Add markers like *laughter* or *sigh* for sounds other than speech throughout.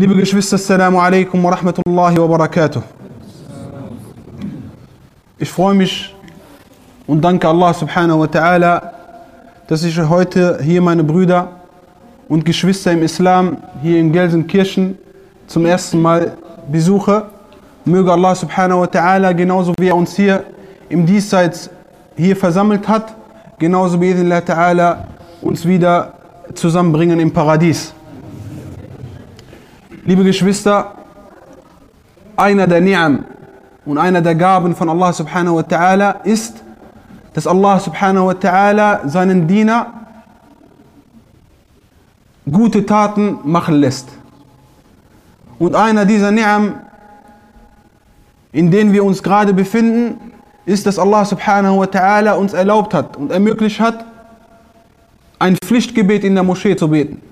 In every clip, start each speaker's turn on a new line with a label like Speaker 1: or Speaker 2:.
Speaker 1: Liebe Geschwister, Assalamu alaikum wa rahmatullahi wa barakatuh. Ich freue mich und danke Allah subhanahu wa ta'ala, dass ich heute hier meine Brüder und Geschwister im Islam hier in Gelsenkirchen zum ersten Mal besuche. Möge Allah subhanahu wa ta'ala genauso wie er uns hier im Diesseits hier versammelt hat, genauso wie Allah ta'ala uns wieder zusammenbringen im Paradies. Liebe Geschwister, einer der Ni'am und einer der Gaben von Allah subhanahu wa ta'ala ist, dass Allah subhanahu wa ta'ala seinen Diener gute Taten machen lässt. Und einer dieser Ni'am, in denen wir uns gerade befinden, ist, dass Allah subhanahu wa ta'ala uns erlaubt hat und ermöglicht hat, ein Pflichtgebet in der Moschee zu beten.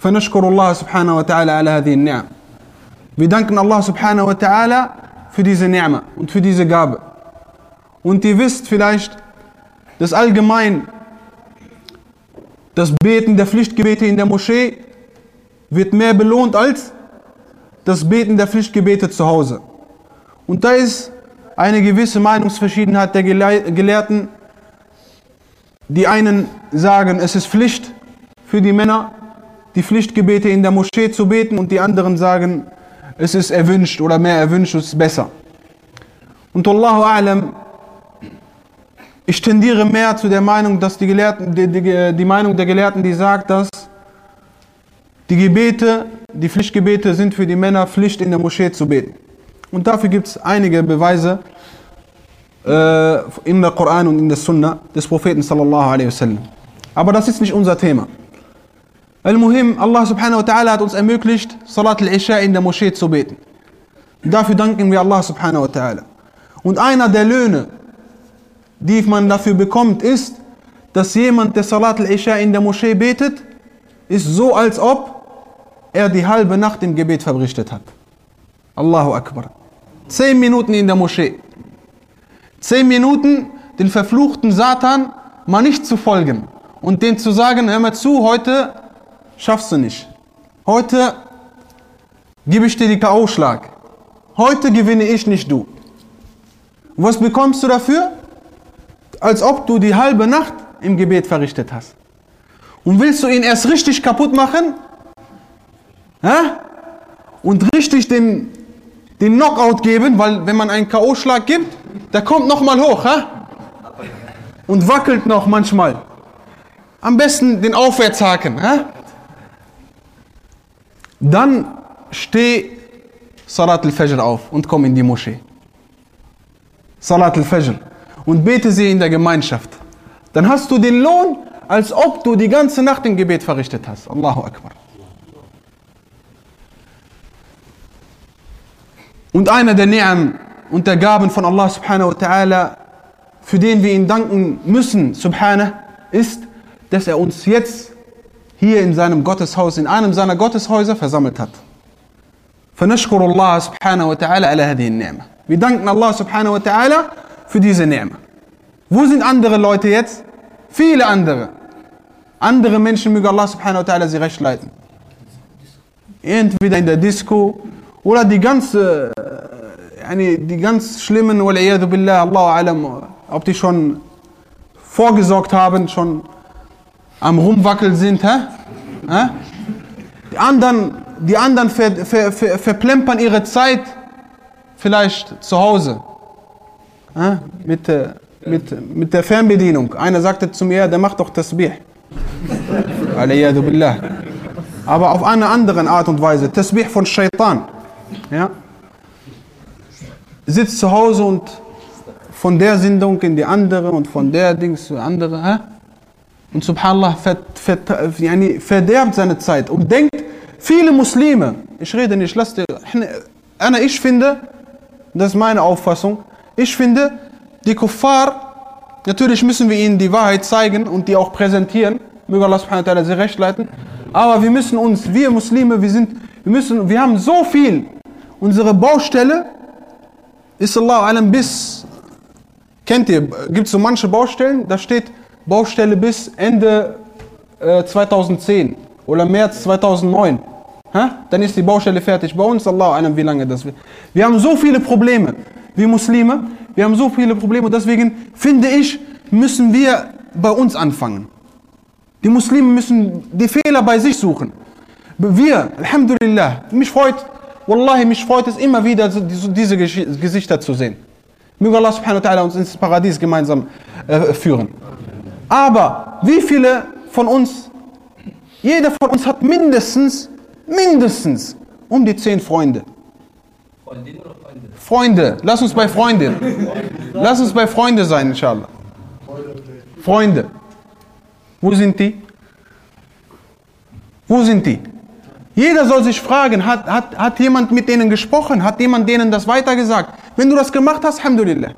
Speaker 1: فنشكر الله سبحانه وتعالى على هذه النعم. Wir danken Allah subhanahu wa ta'ala für diese Ni'ma und für diese Gabe. Und ihr wisst vielleicht, dass allgemein das Beten der Pflichtgebete in der Moschee wird mehr belohnt als das Beten der Pflichtgebete zu Hause. Und da ist eine gewisse Meinungsverschiedenheit der Gelehrten. Die einen sagen, es ist Pflicht für die Männer, die Pflichtgebete in der Moschee zu beten und die anderen sagen, es ist erwünscht oder mehr erwünscht, es ist besser. Und Allahu A'lam, ich tendiere mehr zu der Meinung, dass die, Gelehrten, die, die, die Meinung der Gelehrten, die sagt, dass die Gebete, die Pflichtgebete sind für die Männer Pflicht in der Moschee zu beten. Und dafür gibt es einige Beweise äh, in der Koran und in der Sunna des Propheten sallallahu alaihi wasallam. Aber das ist nicht unser Thema. Al-Muhim, Allah subhanahu wa ta'ala hat uns ermöglicht, Salat al-Isha in der Moschee zu beten. Dafür danken wir Allah subhanahu wa ta'ala. Und einer der Löhne, die man dafür bekommt, ist, dass jemand, der Salat al-Isha in der Moschee betet, ist so, als ob er die halbe Nacht im Gebet verrichtet hat. Allahu Akbar. Zehn Minuten in der Moschee. Zehn Minuten den verfluchten Satan mal nicht zu folgen und den zu sagen, hör mal zu, heute schaffst du nicht. Heute gebe ich dir die K.O.-Schlag. Heute gewinne ich, nicht du. Was bekommst du dafür? Als ob du die halbe Nacht im Gebet verrichtet hast. Und willst du ihn erst richtig kaputt machen? Hä? Und richtig den, den Knockout geben, weil wenn man einen K.O.-Schlag gibt, der kommt nochmal hoch. Hä? Und wackelt noch manchmal. Am besten den Aufwärtshaken. Hä? Dann steh Salat al-Fajr auf und komm in die Moschee. Salat al-Fajr. Und bete sie in der Gemeinschaft. Dann hast du den Lohn, als ob du die ganze Nacht im Gebet verrichtet hast. Allahu Akbar. Und einer der Ni'am und der Gaben von Allah subhanahu wa ta'ala, für den wir ihn danken müssen, subhanahu, ist, dass er uns jetzt hier in seinem Gotteshaus, in einem seiner Gotteshäuser versammelt hat. فنشكر الله سبحانه وتعالى على هذه النعمة. Wir danken Allah subhanahu wa ta'ala für diese Ni'mah. Wo sind andere Leute jetzt? Viele andere. Andere Menschen möge Allah subhanahu wa ta'ala sie recht leiten. Entweder in der Disco oder die ganze, yani die ganz schlimmen, billah, Allah alam, ob die schon vorgesorgt haben, schon am Rumwackeln sind. Hä? Hä? Die anderen, die anderen ver, ver, ver, verplempern ihre Zeit vielleicht zu Hause. Hä? Mit, mit, mit der Fernbedienung. Einer sagte zu mir, der macht doch Tasbih. billah. Aber auf eine andere Art und Weise. Tasbih von Shaitan. Ja? Sitzt zu Hause und von der Sendung in die andere und von der Dings zu andere. Hä? Und subhanallah verderbt seine Zeit und denkt, viele Muslime, ich rede nicht, lass dir, ich finde, das ist meine Auffassung, ich finde, die Kuffar, natürlich müssen wir ihnen die Wahrheit zeigen und die auch präsentieren, möge Allah subhanahu wa ta'ala sie recht leiten, aber wir müssen uns, wir Muslime, wir sind, wir müssen, wir haben so viel, unsere Baustelle ist Allah alam bis, kennt ihr, gibt es so manche Baustellen, da steht Baustelle bis Ende äh, 2010 oder März 2009. Ha? Dann ist die Baustelle fertig. Bei uns, Allah, einem, wie lange das wird. Wir haben so viele Probleme, wir Muslime, wir haben so viele Probleme. Deswegen finde ich, müssen wir bei uns anfangen. Die Muslime müssen die Fehler bei sich suchen. Wir, Alhamdulillah, mich freut, Wallahi, mich freut es immer wieder, diese Gesichter zu sehen. Möge Allah subhanahu wa ta'ala uns ins Paradies gemeinsam äh, führen. Aber wie viele von uns, jeder von uns hat mindestens, mindestens um die zehn Freunde. Freunde, lass uns bei Freunde. Lass uns bei Freunde sein, inshallah. Freunde. Wo sind die? Wo sind die? Jeder soll sich fragen, hat, hat, hat jemand mit denen gesprochen? Hat jemand denen das weitergesagt? Wenn du das gemacht hast, Alhamdulillah.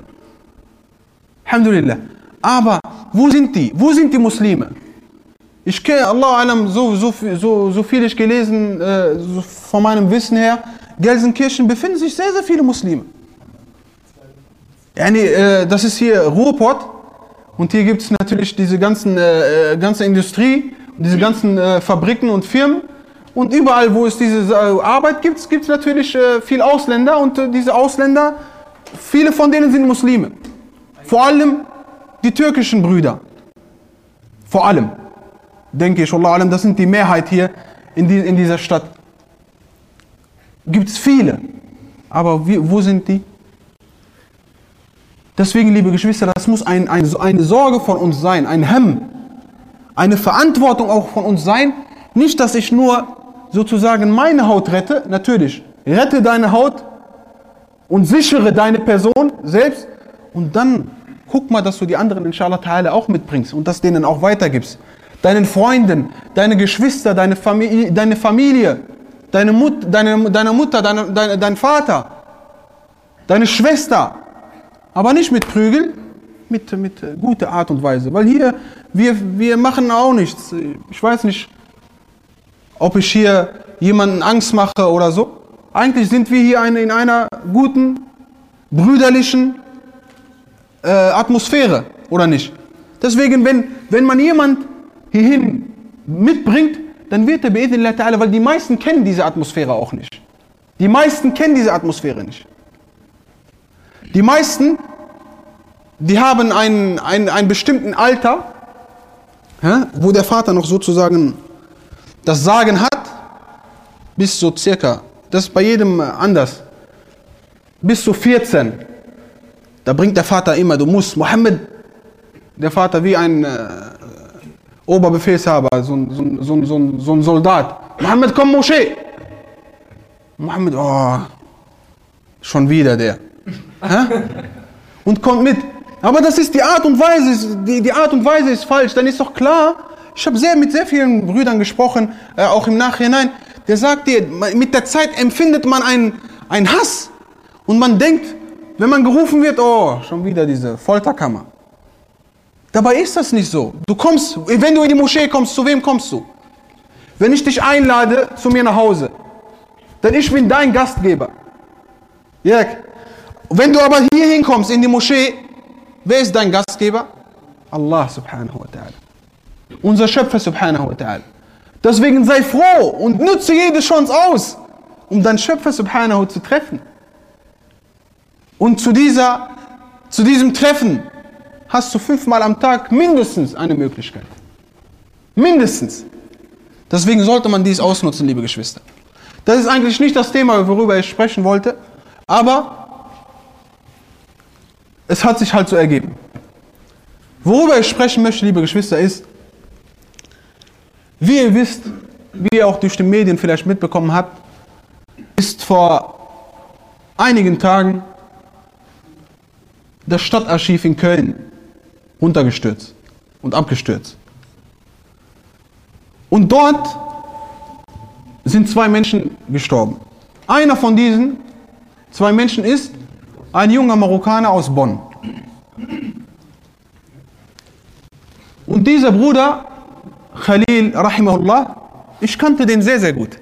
Speaker 1: Alhamdulillah. Aber wo sind die? Wo sind die Muslime? Ich kenne, Allah alam, so, so, so, so viel ich gelesen, äh, so von meinem Wissen her, Gelsenkirchen befinden sich sehr, sehr viele Muslime. Yani, äh, das ist hier Ruhrpott und hier gibt es natürlich diese ganzen, äh, äh, ganze Industrie, diese ganzen äh, Fabriken und Firmen. Und überall, wo es diese äh, Arbeit gibt, gibt es natürlich äh, viele Ausländer und äh, diese Ausländer, viele von denen sind Muslime. Vor allem die türkischen Brüder. Vor allem, denke ich, Allah das sind die Mehrheit hier in, die, in dieser Stadt. Gibt es viele. Aber wie, wo sind die? Deswegen, liebe Geschwister, das muss ein, ein, eine Sorge von uns sein, ein Hemm, eine Verantwortung auch von uns sein. Nicht, dass ich nur sozusagen meine Haut rette, natürlich, rette deine Haut und sichere deine Person selbst und dann guck mal, dass du die anderen inshallah ta'ala auch mitbringst und das denen auch weitergibst. Deinen Freunden, deine Geschwister, deine Familie, deine, Familie, deine, Mut, deine, deine Mutter, deine, deine, dein Vater, deine Schwester, aber nicht mit Prügel, mit, mit guter Art und Weise. Weil hier, wir, wir machen auch nichts. Ich weiß nicht, ob ich hier jemanden Angst mache oder so. Eigentlich sind wir hier in einer guten, brüderlichen äh, Atmosphäre, oder nicht? Deswegen, wenn, wenn man jemand hierhin mitbringt, dann wird er beidnillah ta'ala, weil die meisten kennen diese Atmosphäre auch nicht. Die meisten kennen diese Atmosphäre nicht. Die meisten, die haben einen, einen, einen bestimmten Alter, ja, wo der Vater noch sozusagen das Sagen hat, bis so circa, das ist bei jedem anders, bis zu 14. Da bringt der Vater immer, du musst, Mohammed, der Vater wie ein äh, Oberbefehlshaber, so, so, so, so, so ein Soldat. Mohammed, komm, Moschee. Mohammed, oh, schon wieder der. Und kommt mit. Aber das ist die Art und Weise, die, die Art und Weise ist falsch. Dann ist doch klar, ich habe sehr mit sehr vielen Brüdern gesprochen, äh, auch im Nachhinein. Der sagt dir, mit der Zeit empfindet man einen, einen Hass. Und man denkt, wenn man gerufen wird, oh, schon wieder diese Folterkammer. Dabei ist das nicht so. Du kommst, wenn du in die Moschee kommst, zu wem kommst du? Wenn ich dich einlade zu mir nach Hause, dann ich bin dein Gastgeber. Jörg, wenn du aber hier hinkommst in die Moschee, wer ist dein Gastgeber? Allah subhanahu wa ta'ala. Unser Schöpfer subhanahu wa ta'ala. Deswegen sei froh und nutze jede Chance aus, um deinen Schöpfer subhanahu zu treffen. Und zu, dieser, zu diesem Treffen hast du fünfmal am Tag mindestens eine Möglichkeit. Mindestens. Deswegen sollte man dies ausnutzen, liebe Geschwister. Das ist eigentlich nicht das Thema, worüber ich sprechen wollte, aber es hat sich halt so ergeben. Worüber ich sprechen möchte, liebe Geschwister, ist, wie ihr wisst, wie ihr auch durch die Medien vielleicht mitbekommen habt, ist vor einigen Tagen das Stadtarchiv in Köln runtergestürzt und abgestürzt. Und dort sind zwei Menschen gestorben. Einer von diesen zwei Menschen ist ein junger Marokkaner aus Bonn. Und dieser Bruder Khalil, rahimahullah, ich kannte den sehr, sehr gut.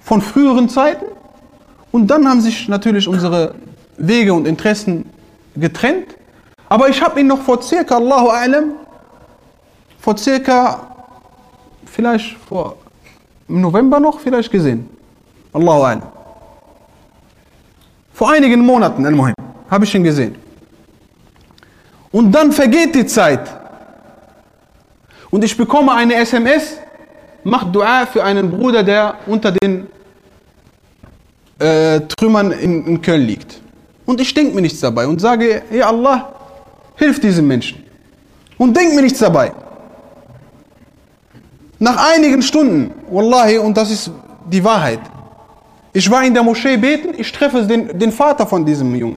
Speaker 1: Von früheren Zeiten. Und dann haben sich natürlich unsere Wege und Interessen getrennt. Aber ich habe ihn noch vor circa, Allahu A'lam, vor circa vielleicht vor im November noch vielleicht gesehen. Allahu Alam. Vor einigen Monaten, Al-Muhim, habe ich ihn gesehen. Und dann vergeht die Zeit. Und ich bekomme eine SMS, mach Dua für einen Bruder, der unter den äh, Trümmern in, in Köln liegt. Und ich denke mir nichts dabei und sage, ja Allah, hilf diesem Menschen. Und denk mir nichts dabei. Nach einigen Stunden, Wallahi, und das ist die Wahrheit, ich war in der Moschee beten, ich treffe den, den Vater von diesem Jungen.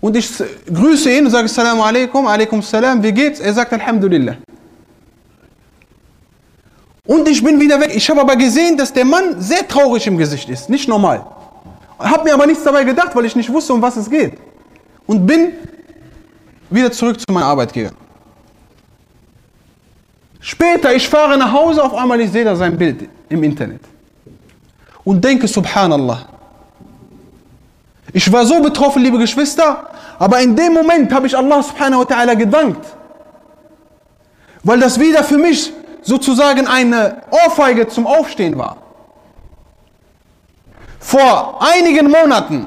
Speaker 1: Und ich grüße ihn und sage Assalamu alaikum, alaikum salam, wie geht's? Er sagt Alhamdulillah. Und ich bin wieder weg. Ich habe aber gesehen, dass der Mann sehr traurig im Gesicht ist, nicht normal. Habe mir aber nichts dabei gedacht, weil ich nicht wusste, um was es geht. Und bin wieder zurück zu meiner Arbeit gegangen. Später, ich fahre nach Hause, auf einmal ich sehe da sein Bild im Internet. Und denke, subhanallah. Ich war so betroffen, liebe Geschwister, aber in dem Moment habe ich Allah subhanahu wa ta'ala gedankt. Weil das wieder für mich sozusagen eine Ohrfeige zum Aufstehen war. Vor einigen Monaten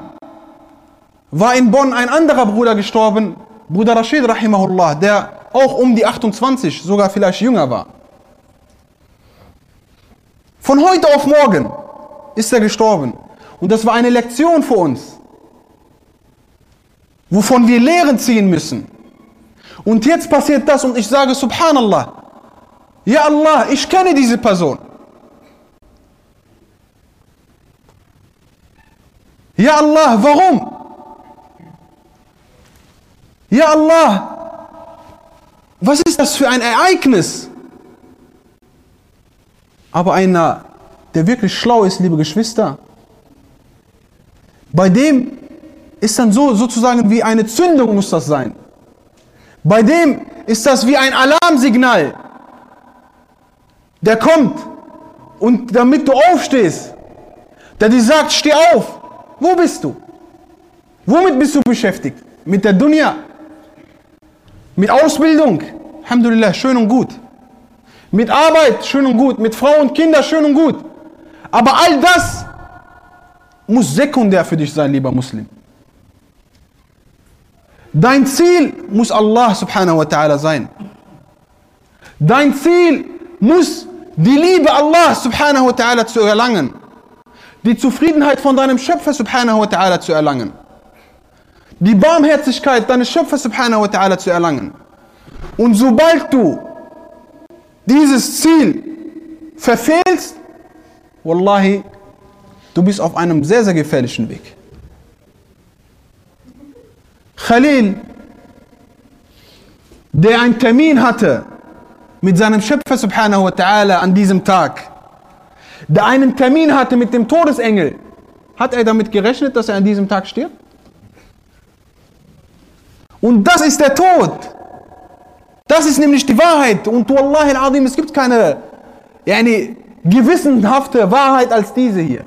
Speaker 1: war in Bonn ein anderer Bruder gestorben, Bruder Rashid Rahimahullah, der auch um die 28, sogar vielleicht jünger war. Von heute auf morgen ist er gestorben. Und das war eine Lektion für uns, wovon wir Lehren ziehen müssen. Und jetzt passiert das und ich sage Subhanallah, ja Allah, ich kenne diese Person. Ja Allah, warum? Ja Allah, was ist das für ein Ereignis? Aber einer, der wirklich schlau ist, liebe Geschwister, bei dem ist dann so sozusagen wie eine Zündung muss das sein. Bei dem ist das wie ein Alarmsignal. Der kommt und damit du aufstehst, der dir sagt, steh auf. Wo bist du? Womit bist du beschäftigt? Mit der Dunya? Mit Ausbildung? Alhamdulillah, schön und gut. Mit Arbeit, schön und gut. Mit Frau und Kinder, schön und gut. Aber all das muss sekundär für dich sein, lieber Muslim. Dein Ziel muss Allah subhanahu wa ta'ala sein. Dein Ziel muss die Liebe Allah subhanahu wa ta'ala zu erlangen. Die Zufriedenheit von deinem Schöpfer subhanahu wa ta'ala zu erlangen. Die Barmherzigkeit deines Schöpfers subhanahu wa ta'ala zu erlangen. Und sobald du dieses Ziel verfehlst, Wallahi, du bist auf einem sehr, sehr gefährlichen Weg. Khalil, der einen Termin hatte mit seinem Schöpfer subhanahu wa ta'ala an diesem Tag, der einen Termin hatte mit dem Todesengel, hat er damit gerechnet, dass er an diesem Tag stirbt? Und das ist der Tod. Das ist nämlich die Wahrheit. Und Wallahi al-Azim, es gibt keine yani, gewissenhafte Wahrheit als diese hier.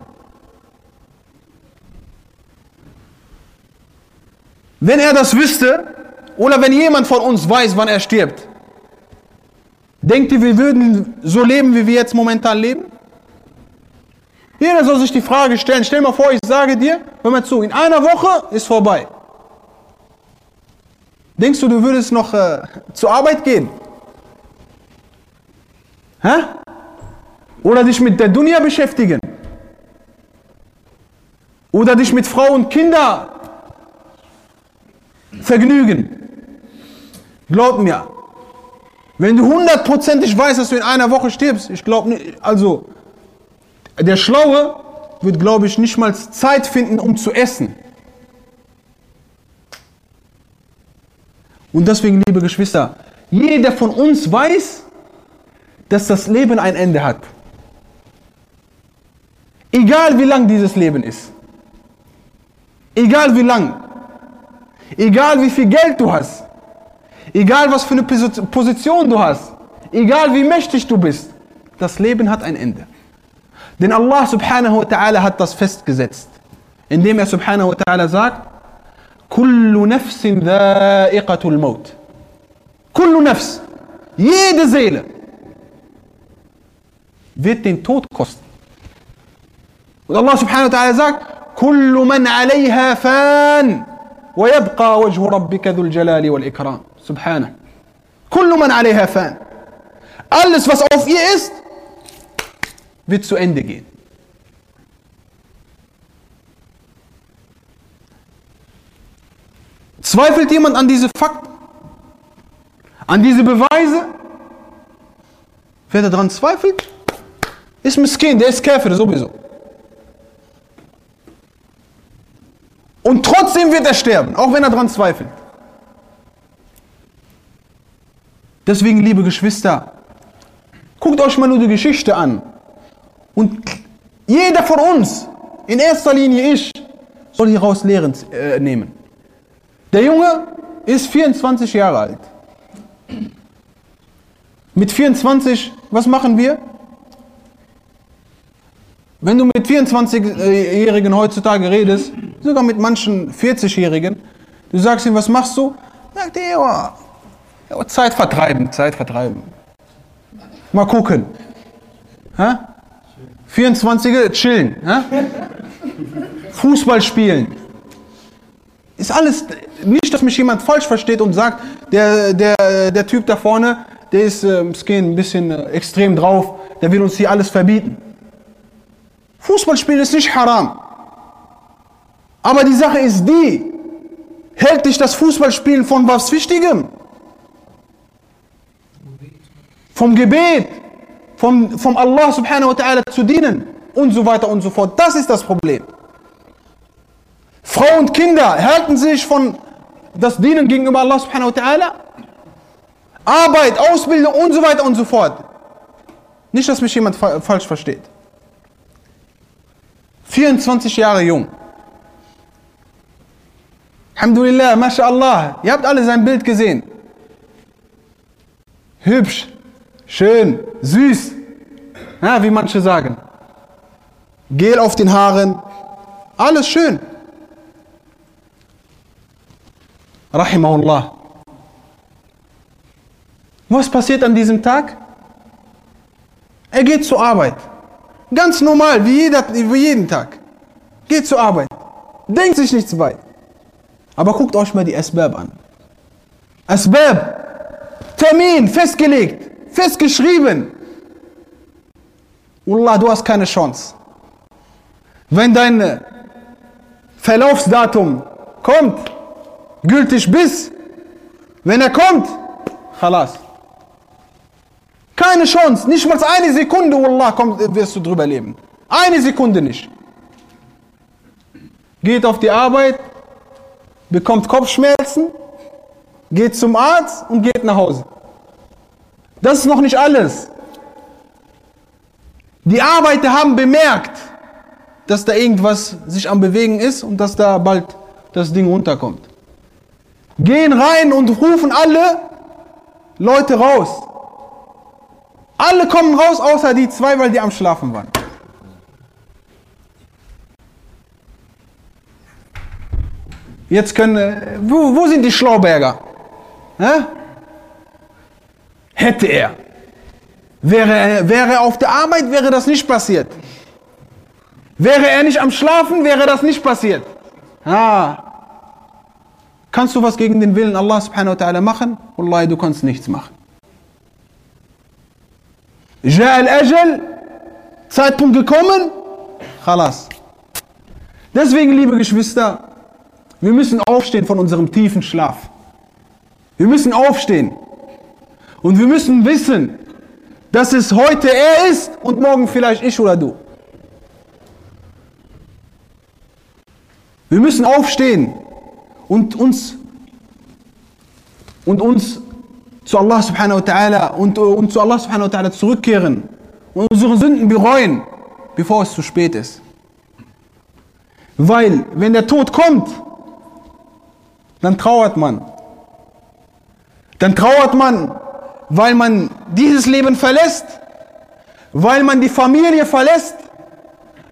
Speaker 1: Wenn er das wüsste, oder wenn jemand von uns weiß, wann er stirbt, denkt ihr, wir würden so leben, wie wir jetzt momentan leben? Jeder soll sich die Frage stellen. Stell mal vor, ich sage dir, hör mal zu, in einer Woche ist vorbei. Denkst du, du würdest noch äh, zur Arbeit gehen? Hä? Oder dich mit der Dunya beschäftigen? Oder dich mit Frau und Kinder vergnügen? Glaub mir, wenn du hundertprozentig weißt, dass du in einer Woche stirbst, ich glaube nicht, also der Schlaue wird, glaube ich, nicht mal Zeit finden, um zu essen. Und deswegen, liebe Geschwister, jeder von uns weiß, dass das Leben ein Ende hat. Egal wie lang dieses Leben ist. Egal wie lang. Egal wie viel Geld du hast. Egal was für eine Position du hast. Egal wie mächtig du bist. Das Leben hat ein Ende. Denn Allah subhanahu wa ta'ala hat das festgesetzt, indem er subhanahu wa ta'ala sagt, Kullu nafsin dha'iqatul maut. Kullu nafs. Jede Seele. wird den Tod kosten. Und Allah subhanahu wa ta'ala sagt, كل من عليها فان ويبقى وجه ربك ذو الجلال والإكرام Subhanah. Kullu man alaiha fan. Alles, was auf ihr ist, wird zu Ende gehen. Zweifelt jemand an diese Fakten, an diese Beweise? Wer daran zweifelt, ist Miskin, der ist Käfer sowieso. Und trotzdem wird er sterben, auch wenn er daran zweifelt. Deswegen, liebe Geschwister, guckt euch mal nur die Geschichte an. Und jeder von uns, in erster Linie ich, soll hieraus Lehren äh, nehmen. Der Junge ist 24 Jahre alt. Mit 24, was machen wir? Wenn du mit 24-Jährigen heutzutage redest, sogar mit manchen 40-Jährigen, du sagst ihm, was machst du? Sagt er, Zeit vertreiben, Zeit vertreiben. Mal gucken. Ha? 24er chillen. Ha? Fußball spielen. Ist alles, nicht, dass mich jemand falsch versteht und sagt, der, der, der Typ da vorne, der ist äh, ein bisschen äh, extrem drauf, der will uns hier alles verbieten. Fußballspielen ist nicht haram. Aber die Sache ist die, hält dich das Fußballspielen von was Wichtigem? Vom Gebet, vom, vom Allah subhanahu wa ta'ala zu dienen und so weiter und so fort. Das ist das Problem. Frau und Kinder halten sich von das Dienen gegenüber Allah subhanahu wa ta'ala. Arbeit, Ausbildung und so weiter und so fort. Nicht, dass mich jemand falsch versteht. 24 Jahre jung. Alhamdulillah, MashaAllah. Ihr habt alle sein Bild gesehen. Hübsch, schön, süß. Ja, wie manche sagen. Gel auf den Haaren. Alles schön. Rahimahullah. Was passiert an diesem Tag? Er geht zur Arbeit. Ganz normal, wie, jeder, wie jeden Tag. Geht zur Arbeit. Denkt sich nichts weit. Aber guckt euch mal die Asbab an. Asbab. Termin festgelegt. Festgeschrieben. Wallah, du hast keine Chance. Wenn dein Verlaufsdatum kommt, gültig bis, wenn er kommt, khalas. Keine Chance, nicht mal eine Sekunde, Wallah, komm, wirst du drüber leben. Eine Sekunde nicht. Geht auf die Arbeit, bekommt Kopfschmerzen, geht zum Arzt und geht nach Hause. Das ist noch nicht alles. Die Arbeiter haben bemerkt, dass da irgendwas sich am Bewegen ist und dass da bald das Ding runterkommt. Gehen rein und rufen alle Leute raus. Alle kommen raus, außer die zwei, weil die am Schlafen waren. Jetzt können, äh, wo, wo sind die Schlauberger? Hä? Hätte er. Wäre, wäre er auf der Arbeit, wäre das nicht passiert. Wäre er nicht am Schlafen, wäre das nicht passiert. Ah. Kannst du was gegen den Willen Allah subhanahu wa ta'ala machen? Wallahi, du kannst nichts machen. Ja al-Ajal, Zeitpunkt gekommen, khalas. Deswegen, liebe Geschwister, wir müssen aufstehen von unserem tiefen Schlaf. Wir müssen aufstehen. Und wir müssen wissen, dass es heute er ist und morgen vielleicht ich oder du. Wir müssen aufstehen und uns und uns zu Allah subhanahu wa ta'ala und, und zu Allah subhanahu wa ta'ala zurückkehren und unsere Sünden bereuen, bevor es zu spät ist. Weil, wenn der Tod kommt, dann trauert man. Dann trauert man, weil man dieses Leben verlässt, weil man die Familie verlässt,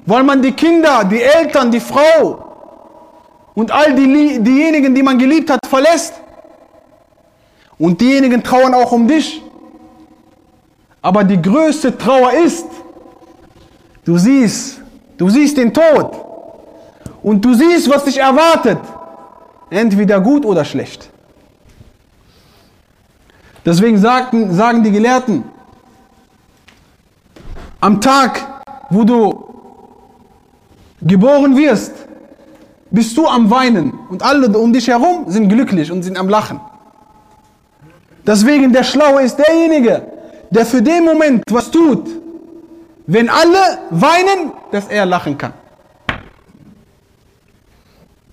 Speaker 1: weil man die Kinder, die Eltern, die Frau und all die, diejenigen, die man geliebt hat, verlässt. Und diejenigen trauern auch um dich. Aber die größte Trauer ist, Du siehst, du siehst den Tod. Und du siehst, was dich erwartet. Entweder gut oder schlecht. Deswegen sagten, sagen die Gelehrten, am Tag, wo du geboren wirst, bist du am Weinen und alle um dich herum sind glücklich und sind am Lachen. Deswegen der Schlaue ist derjenige, der für den Moment was tut, wenn alle weinen, dass er lachen kann.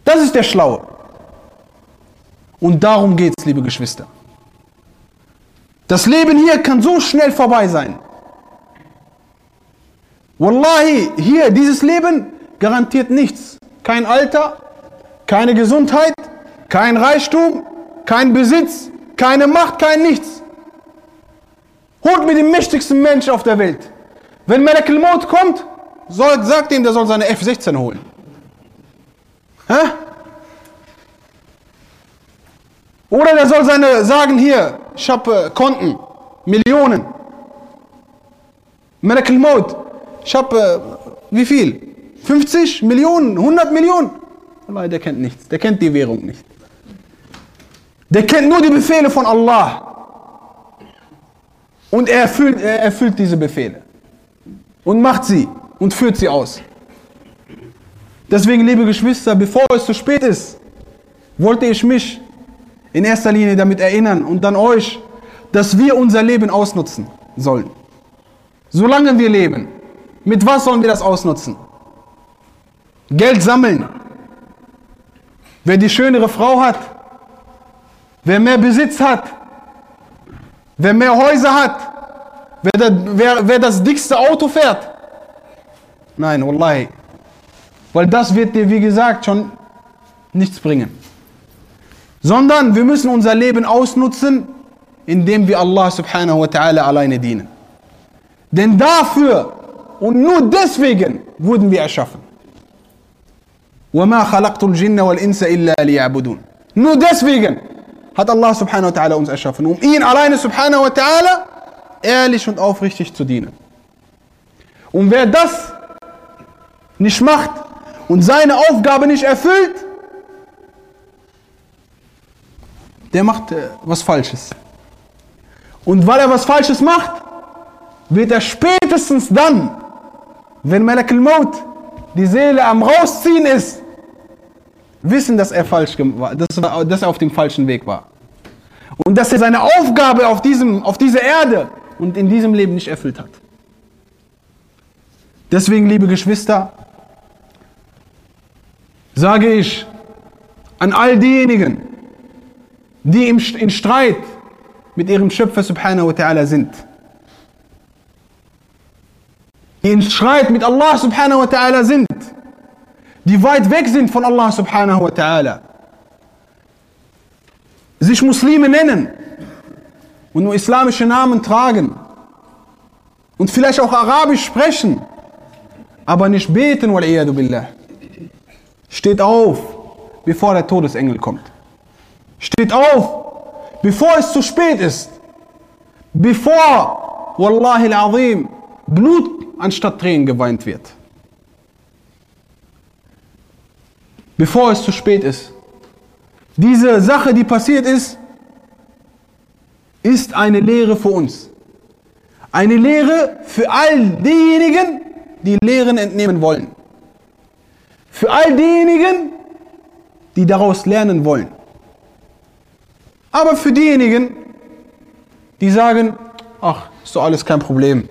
Speaker 1: Das ist der Schlaue. Und darum geht es, liebe Geschwister. Das Leben hier kann so schnell vorbei sein. Wallahi, hier, dieses Leben garantiert nichts. Kein Alter, keine Gesundheit, kein Reichtum, kein Besitz, keine Macht, kein Nichts. Holt mir den mächtigsten Mensch auf der Welt. Wenn Malak al-Maut kommt, sagt ihm, der soll seine F-16 holen. Hä? Oder der soll seine sagen, hier, ich habe äh, Konten, Millionen. Malak al-Maut, ich habe, äh, wie viel? 50 Millionen, 100 Millionen. Allah, der kennt nichts. Der kennt die Währung nicht. Der kennt nur die Befehle von Allah. Und er erfüllt, er erfüllt diese Befehle. Und macht sie und führt sie aus. Deswegen, liebe Geschwister, bevor es zu spät ist, wollte ich mich in erster Linie damit erinnern und dann euch, dass wir unser Leben ausnutzen sollen. Solange wir leben. Mit was sollen wir das ausnutzen? Geld sammeln. Wer die schönere Frau hat, wer mehr Besitz hat, wer mehr Häuser hat, wer, wer, wer das dickste Auto fährt. Nein, Wallahi. Weil das wird dir, wie gesagt, schon nichts bringen. Sondern wir müssen unser Leben ausnutzen, indem wir Allah subhanahu wa ta'ala alleine dienen. Denn dafür und nur deswegen wurden wir erschaffen. وَمَا خَلَقْتُ الْجِنَّ وَالْإِنسَ إِلَّا لِيَعْبُدُونَ Nur deswegen hat Allah subhanahu wa ta'ala uns erschaffen, um ihn alleine subhanahu wa ta'ala ehrlich und aufrichtig zu dienen. Und wer das nicht macht und seine Aufgabe nicht erfüllt, der macht äh, was Falsches. Und weil er was Falsches macht, wird er spätestens dann, wenn Malak al-Maut die Seele am Rausziehen ist, wissen, dass er falsch war, dass er auf dem falschen Weg war. Und dass er seine Aufgabe auf, diesem, auf dieser Erde und in diesem Leben nicht erfüllt hat. Deswegen, liebe Geschwister, sage ich an all diejenigen, die im, in Streit mit ihrem Schöpfer subhanahu wa ta'ala sind, die in Streit mit Allah subhanahu wa ta'ala sind, die weit weg sind von Allah subhanahu wa ta'ala, sich Muslime nennen und nur islamische Namen tragen und vielleicht auch Arabisch sprechen, aber nicht beten, billah. Steht auf, bevor der Todesengel kommt. Steht auf, bevor es zu spät ist. Bevor, Wallahi al-Azim, Blut anstatt Tränen geweint wird. bevor es zu spät ist. Diese Sache, die passiert ist, ist eine Lehre für uns. Eine Lehre für all diejenigen, die Lehren entnehmen wollen. Für all diejenigen, die daraus lernen wollen. Aber für diejenigen, die sagen, ach, ist doch alles kein Problem.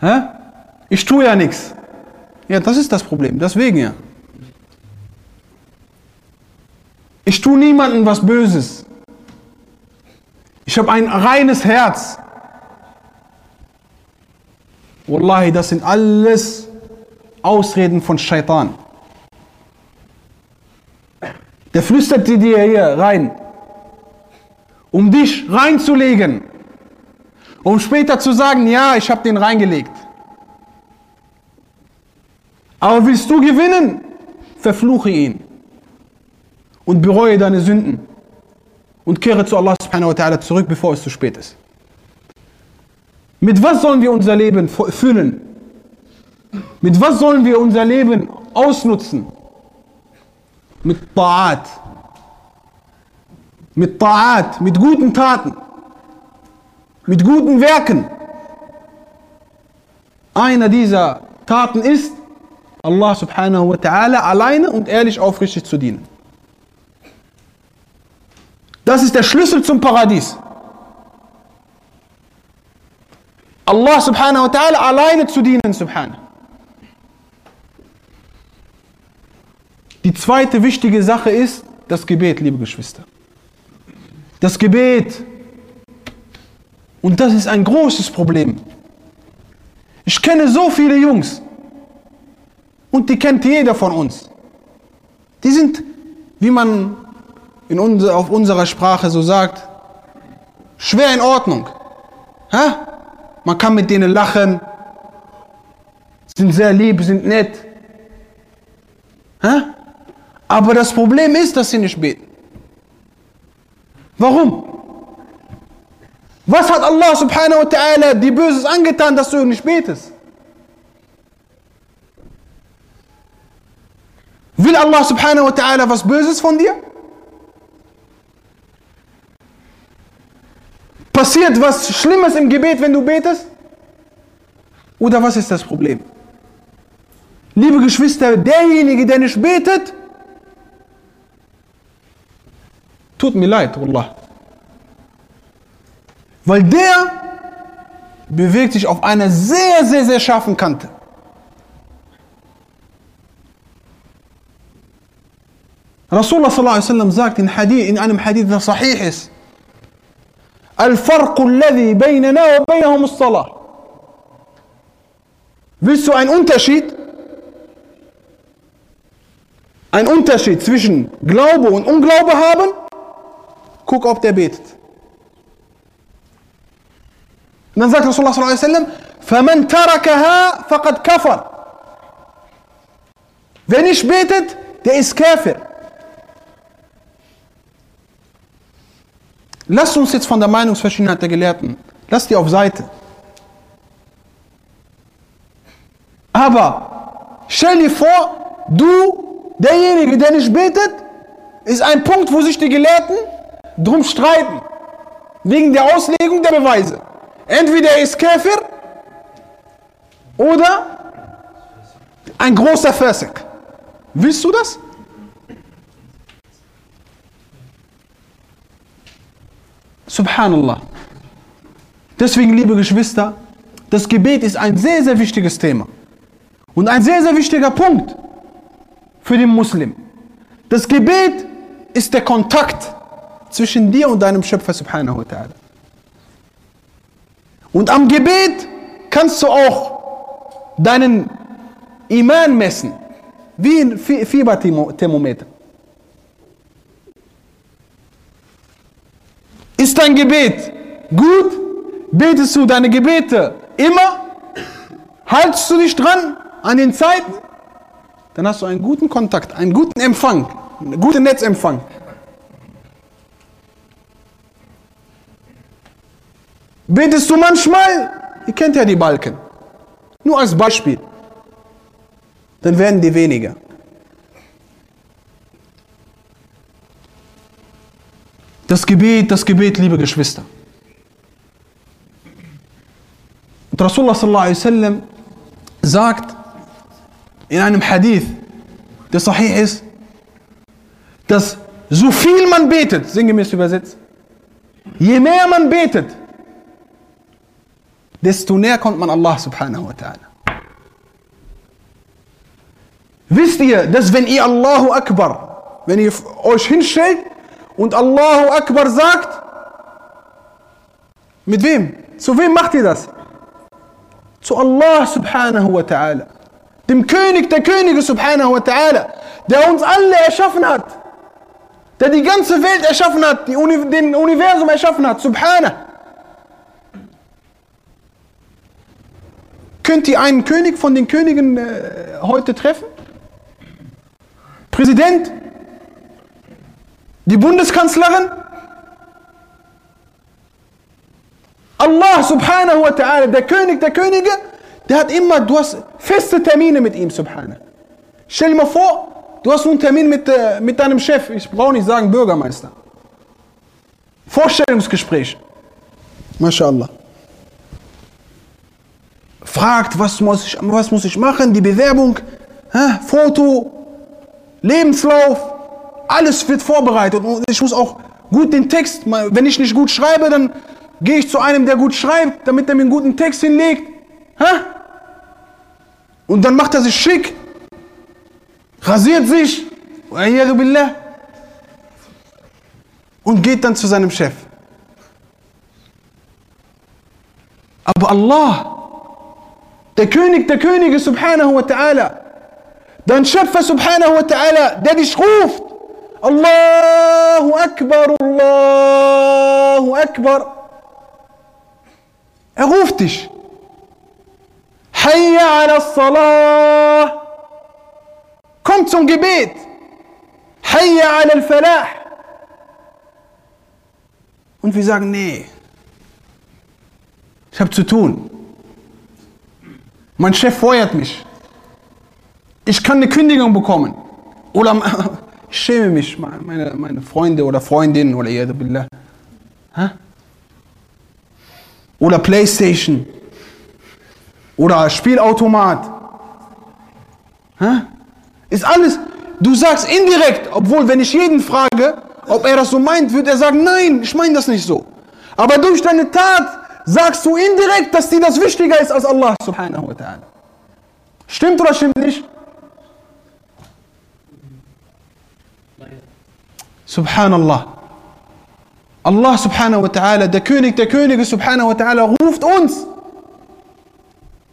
Speaker 1: Hä? Ich tue ja nichts. Ja, das ist das Problem, deswegen ja. Ich tue niemandem was Böses. Ich habe ein reines Herz. Wallahi, das sind alles Ausreden von Shaitan. Der flüstert dir hier rein, um dich reinzulegen, um später zu sagen, ja, ich habe den reingelegt. Aber willst du gewinnen, verfluche ihn und bereue deine Sünden und kehre zu Allah subhanahu wa ta'ala zurück, bevor es zu spät ist. Mit was sollen wir unser Leben füllen? Mit was sollen wir unser Leben ausnutzen? Mit Ta'at. Mit Ta'at, mit guten Taten. Mit guten Werken. Einer dieser Taten ist, Allah subhanahu wa ta'ala alleine und ehrlich aufrichtig zu dienen. Das ist der Schlüssel zum Paradies. Allah subhanahu wa ta'ala alleine zu dienen, subhanahu. Die zweite wichtige Sache ist das Gebet, liebe Geschwister. Das Gebet. Und das ist ein großes Problem. Ich kenne so viele Jungs. Und die kennt jeder von uns. Die sind, wie man in unser, auf unserer Sprache so sagt, schwer in Ordnung. Hä? Man kann mit denen lachen, sind sehr lieb, sind nett. Hä? Aber das Problem ist, dass sie nicht beten. Warum? Was hat Allah subhanahu wa ta'ala dir Böses angetan, dass du nicht betest? Will Allah subhanahu wa ta'ala was Böses von dir? Passiert was Schlimmes im Gebet, wenn du betest? Oder was ist das Problem? Liebe Geschwister, derjenige, der nicht betet, tut mir leid, Wallah. Weil der bewegt sich auf einer sehr, sehr, sehr scharfen Kante. Rasulullah sallallahu alaihi wasallam sagt in, Hadith, in einem Hadith, der sahih ist, الفرق الذي بيننا وبينهم الصلاة. Willst du einen Unterschied? Ein Unterschied zwischen Glaube und Unglaube haben? Guck, ob der betet. Und dann sagt Rasulullah sallallahu alaihi wasallam, فَمَنْ تَرَكَهَا فَقَدْ كَفَرْ Wer nicht betet, der ist Kafir. Lasst uns jetzt von der Meinungsverschiedenheit der Gelehrten, lasst die auf Seite. Aber stell dir vor, du, derjenige, der nicht betet, ist ein Punkt, wo sich die Gelehrten drum streiten. Wegen der Auslegung der Beweise. Entweder er ist Käfer oder ein großer Fasik. Willst du das? Subhanallah. Deswegen, liebe Geschwister, das Gebet ist ein sehr, sehr wichtiges Thema. Und ein sehr, sehr wichtiger Punkt für den Muslim. Das Gebet ist der Kontakt zwischen dir und deinem Schöpfer, subhanahu wa ta'ala. Und am Gebet kannst du auch deinen Iman messen, wie ein Fieberthermometer. Ist dein Gebet gut? Betest du deine Gebete immer? Haltest du dich dran an den Zeiten? Dann hast du einen guten Kontakt, einen guten Empfang, einen guten Netzempfang. Betest du manchmal? Ihr kennt ja die Balken. Nur als Beispiel. Dann werden die weniger. Das Gebet, das Gebet, liebe Geschwister. Und Rasulullah sallallahu alaihi wasallam sagt in einem Hadith, der sahih ist, dass so viel man betet, sinngemäß übersetzt, je mehr man betet, desto näher kommt man Allah subhanahu wa ta'ala. Wisst ihr, dass wenn ihr Allahu Akbar, wenn ihr euch hinstellt und Allahu Akbar sagt, mit wem? Zu wem macht ihr das? Zu Allah subhanahu wa ta'ala. Dem König der Könige subhanahu wa ta'ala, der uns alle erschaffen hat. Der die ganze Welt erschaffen hat, die Uni den Universum erschaffen hat, subhanahu. Könnt ihr einen König von den Königen äh, heute treffen? Präsident? Die Bundeskanzlerin? Allah subhanahu wa ta'ala, der König der Könige, Der hat immer, du hast feste Termine mit ihm, subhanahu. Stell dir mal vor, du hast einen Termin mit, äh, mit deinem Chef, ich brauche nicht sagen Bürgermeister. Vorstellungsgespräch. MashaAllah. Fragt, was muss ich, was muss ich machen, die Bewerbung, hä? Foto, Lebenslauf, alles wird vorbereitet. Und ich muss auch gut den Text, wenn ich nicht gut schreibe, dann gehe ich zu einem, der gut schreibt, damit er mir einen guten Text hinlegt. Hä? Und dann macht er sich schick, rasiert sich, und geht dann zu seinem Chef. Aber Allah, der König der Könige subhanahu wa ta'ala, dein Schöpfer subhanahu wa ta'ala, der dich ruft, Allahu Akbar, Allahu Akbar. Er ruft dich. Hayya ala salah. Komm zum Gebet. Hayya ala al-falah. Und wir sagen, nee, ich habe zu tun. Mein Chef feuert mich. Ich kann eine Kündigung bekommen. Oder *laughs* ich schäme mich, meine, meine Freunde oder Freundinnen oder billah. Oder Playstation. Oder Spielautomat. Ist alles, du sagst indirekt, obwohl wenn ich jeden frage, ob er das so meint, wird er sagen, nein, ich meine das nicht so. Aber durch deine Tat sagst du indirekt, dass dir das wichtiger ist als Allah subhanahu wa ta'ala. Stimmt oder stimmt nicht? Subhanallah. Allah subhanahu wa ta'ala, der König der Könige subhanahu wa ta'ala, ruft uns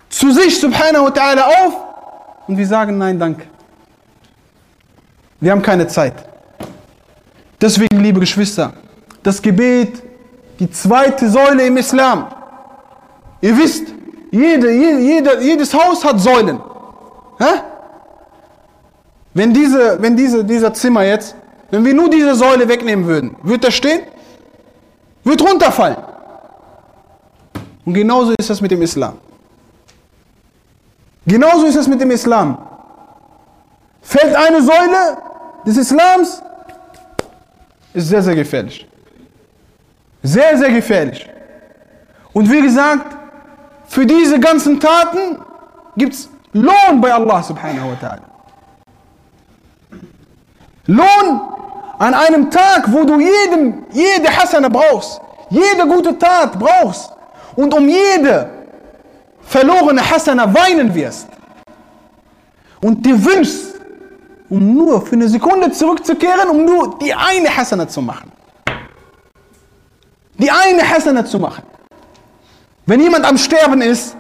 Speaker 1: zu sich subhanahu wa ta'ala auf und wir sagen nein, danke. Wir haben keine Zeit. Deswegen, liebe Geschwister, das Gebet, die zweite Säule im Islam. Ihr wisst, jede, jede, jedes Haus hat Säulen. Hä? Wenn, diese, wenn diese, dieser Zimmer jetzt, wenn wir nur diese Säule wegnehmen würden, wird er stehen? Wird runterfallen. Und genauso ist das mit dem Islam. Genauso ist es mit dem Islam. Fällt eine Säule des Islams, ist sehr, sehr gefährlich. Sehr, sehr gefährlich. Und wie gesagt, für diese ganzen Taten gibt es Lohn bei Allah subhanahu wa ta'ala. Lohn an einem Tag, wo du jedem, jede Hasana brauchst, jede gute Tat brauchst und um jede verlorene Hasana weinen wirst und dir wünschst, um nur für eine Sekunde zurückzukehren, um nur die eine Hasana zu machen. Die eine Hasana zu machen. Wenn jemand am Sterben ist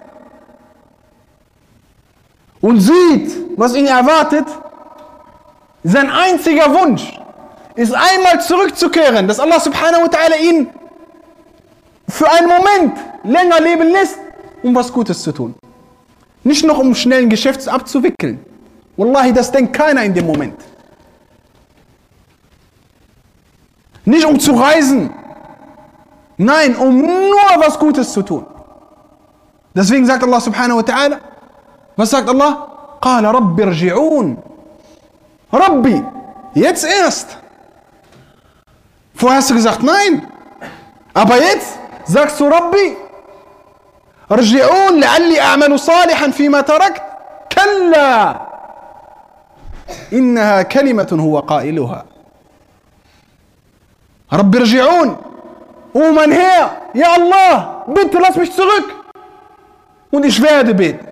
Speaker 1: und sieht, was ihn erwartet, sein einziger Wunsch ist einmal zurückzukehren, dass Allah subhanahu wa ta'ala ihn für einen Moment länger leben lässt, um was Gutes zu tun. Nicht noch um schnell ein Geschäft abzuwickeln. Wallahi, das denkt keiner in dem Moment. Nicht um zu reisen. Nein, um nur was Gutes zu tun. Deswegen sagt Allah subhanahu wa ta'ala, was sagt Allah? قال رب ارجعون Rabbi, jetzt erst. Vorher hast du gesagt, nein. Aber jetzt sagst du, Rabbi, ارجعون لعلي أعمل صالحا فيما تركت كلا إنها كلمة هو قائلها رب ارجعون Oh mein Herr, ja Allah, bitte lass mich zurück. Und ich werde beten.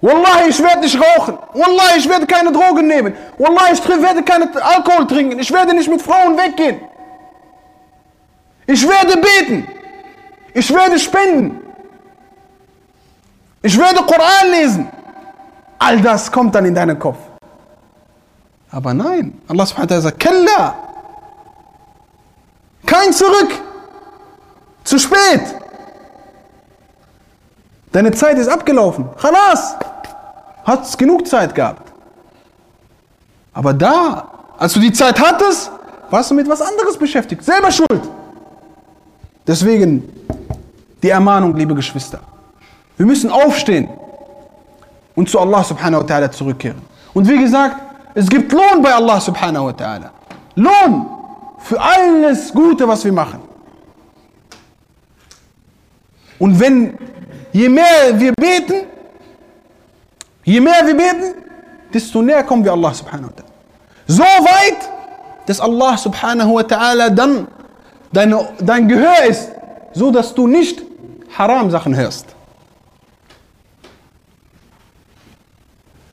Speaker 1: Wallahi, ich werde nicht rauchen. Wallahi, ich werde keine Drogen nehmen. Wallahi, ich werde keinen Alkohol trinken. Ich werde nicht mit Frauen weggehen. Ich werde beten. Ich werde spenden. Ich werde Koran lesen. All das kommt dann in deinen Kopf. Aber nein, Allah subhanahu wa ta'ala sagt, Kalla. Kein Zurück. Zu spät. Deine Zeit ist abgelaufen. Khalas. Hast genug Zeit gehabt. Aber da, als du die Zeit hattest, warst du mit was anderes beschäftigt. Selber schuld. Deswegen die Ermahnung, liebe Geschwister. Wir müssen aufstehen und zu Allah subhanahu wa ta'ala zurückkehren. Und wie gesagt, es gibt Lohn bei Allah subhanahu wa ta'ala. Lohn für alles Gute, was wir machen. Und wenn, je mehr wir beten, je mehr wir beten, desto näher kommen wir Allah subhanahu wa ta'ala. So weit, dass Allah subhanahu wa ta'ala dann deine, dein Gehör ist, so dass du nicht Haram-Sachen hörst.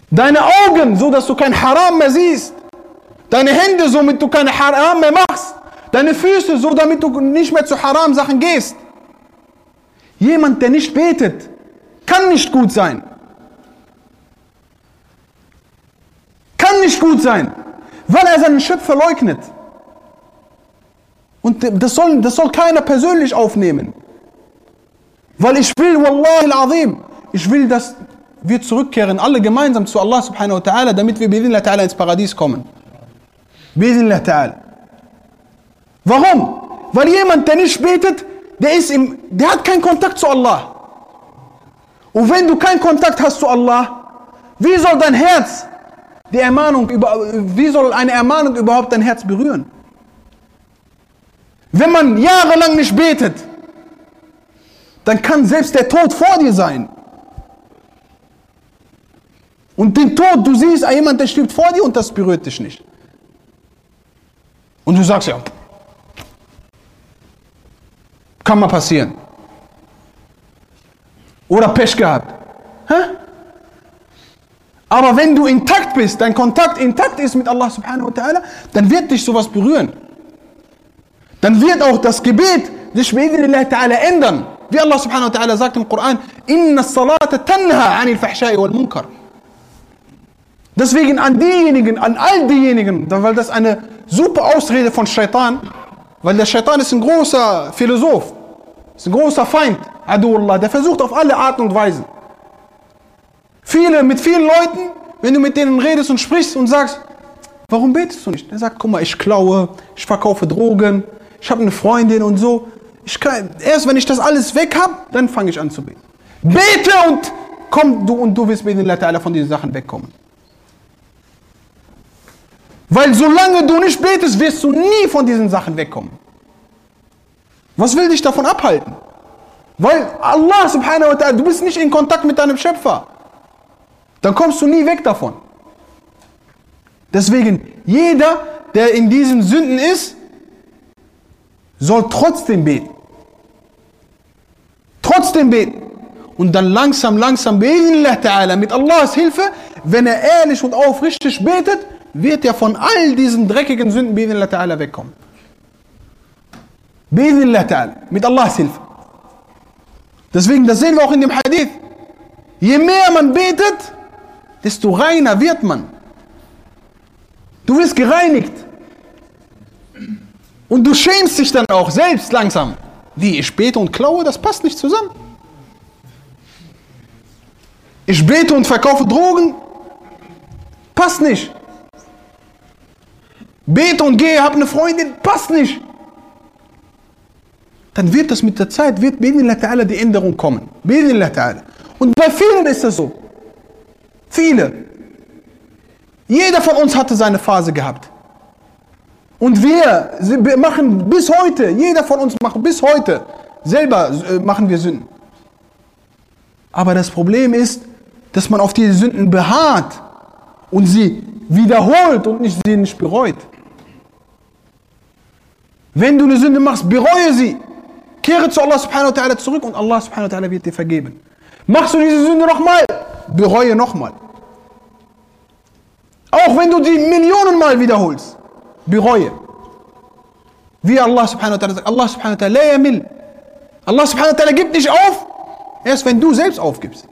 Speaker 1: Deine Augen, so dass du kein Haram mehr siehst. Deine Hände, somit du keine Haram mehr machst. Deine Füße, so damit du nicht mehr zu Haram-Sachen gehst. Jemand, der nicht betet, kann nicht gut sein. Kann nicht gut sein, weil er seinen Schöpfer leugnet. Und das soll, das soll keiner persönlich aufnehmen. Weil ich will, Wallahi al-Azim, ich will, dass wir zurückkehren, alle gemeinsam zu Allah subhanahu wa ta'ala, damit wir bi'idhnillah ta'ala ins Paradies kommen. Bi'idhnillah ta'ala. Warum? Weil jemand, der nicht betet, der, ist im, der hat keinen Kontakt zu Allah. Und wenn du keinen Kontakt hast zu Allah, wie soll dein Herz die Ermahnung wie soll eine Ermahnung überhaupt dein Herz berühren? Wenn man jahrelang nicht betet, dann kann selbst der Tod vor dir sein. Und den Tod, du siehst jemand, der stirbt vor dir und das berührt dich nicht. Und du sagst ja, kann mal passieren. Oder Pech gehabt. Hä? Aber wenn du intakt bist, dein Kontakt intakt ist mit Allah subhanahu wa ta'ala, dann wird dich sowas berühren. Dann wird auch das Gebet sich ta'ala ändern. Wie Allah subhanahu wa ta'ala sagt im Koran, Inna salata tanha anil fahshai wal munkar. Deswegen an diejenigen, an all diejenigen, weil das eine super Ausrede von Shaitan, weil der Shaitan ist ein großer Philosoph, ist ein großer Feind, Adullah, der versucht auf alle Arten und Weisen. Viele, mit vielen Leuten, wenn du mit denen redest und sprichst und sagst, warum betest du nicht? Er sagt, guck mal, ich klaue, ich verkaufe Drogen, ich habe eine Freundin und so. Kann, erst wenn ich das alles weg habe, dann fange ich an zu beten. Bete und komm du und du wirst mit den Leuten von diesen Sachen wegkommen. Weil solange du nicht betest, wirst du nie von diesen Sachen wegkommen. Was will dich davon abhalten? Weil Allah subhanahu wa ta'ala, du bist nicht in Kontakt mit deinem Schöpfer. Dann kommst du nie weg davon. Deswegen, jeder, der in diesen Sünden ist, soll trotzdem beten. Trotzdem beten. Und dann langsam, langsam, mit Allahs Hilfe, wenn er ehrlich und aufrichtig betet, wird er von all diesen dreckigen Sünden bi'idhnillah ta'ala wegkommen. Bi'idhnillah ta'ala, mit Allahs Hilfe. Deswegen, das sehen wir auch in dem Hadith. Je mehr man betet, desto reiner wird man. Du wirst gereinigt. Und du schämst dich dann auch selbst langsam. Wie, ich bete und klaue, das passt nicht zusammen. Ich bete und verkaufe Drogen, passt nicht. Bete und gehe, habe eine Freundin, passt nicht. Dann wird das mit der Zeit, wird ta'ala die Änderung kommen. ta'ala. Und bei vielen ist das so. Viele. Jeder von uns hatte seine Phase gehabt. Und wir machen bis heute, jeder von uns macht bis heute, selber äh, machen wir Sünden. Aber das Problem ist, dass man auf diese Sünden beharrt und sie wiederholt und sie nicht bereut. Wenn du eine Sünde machst, bereue sie. Kehre zu Allah subhanahu wa ta'ala zurück und Allah subhanahu wa ta'ala wird dir vergeben. Machst du diese Sünde nochmal, bereue nochmal. Auch wenn du die Millionen Mal wiederholst, bereue. Wie Allah subhanahu wa ta'ala sagt, Allah subhanahu wa ta'ala, yamil. Allah subhanahu wa ta'ala gibt nicht auf, erst wenn du selbst aufgibst.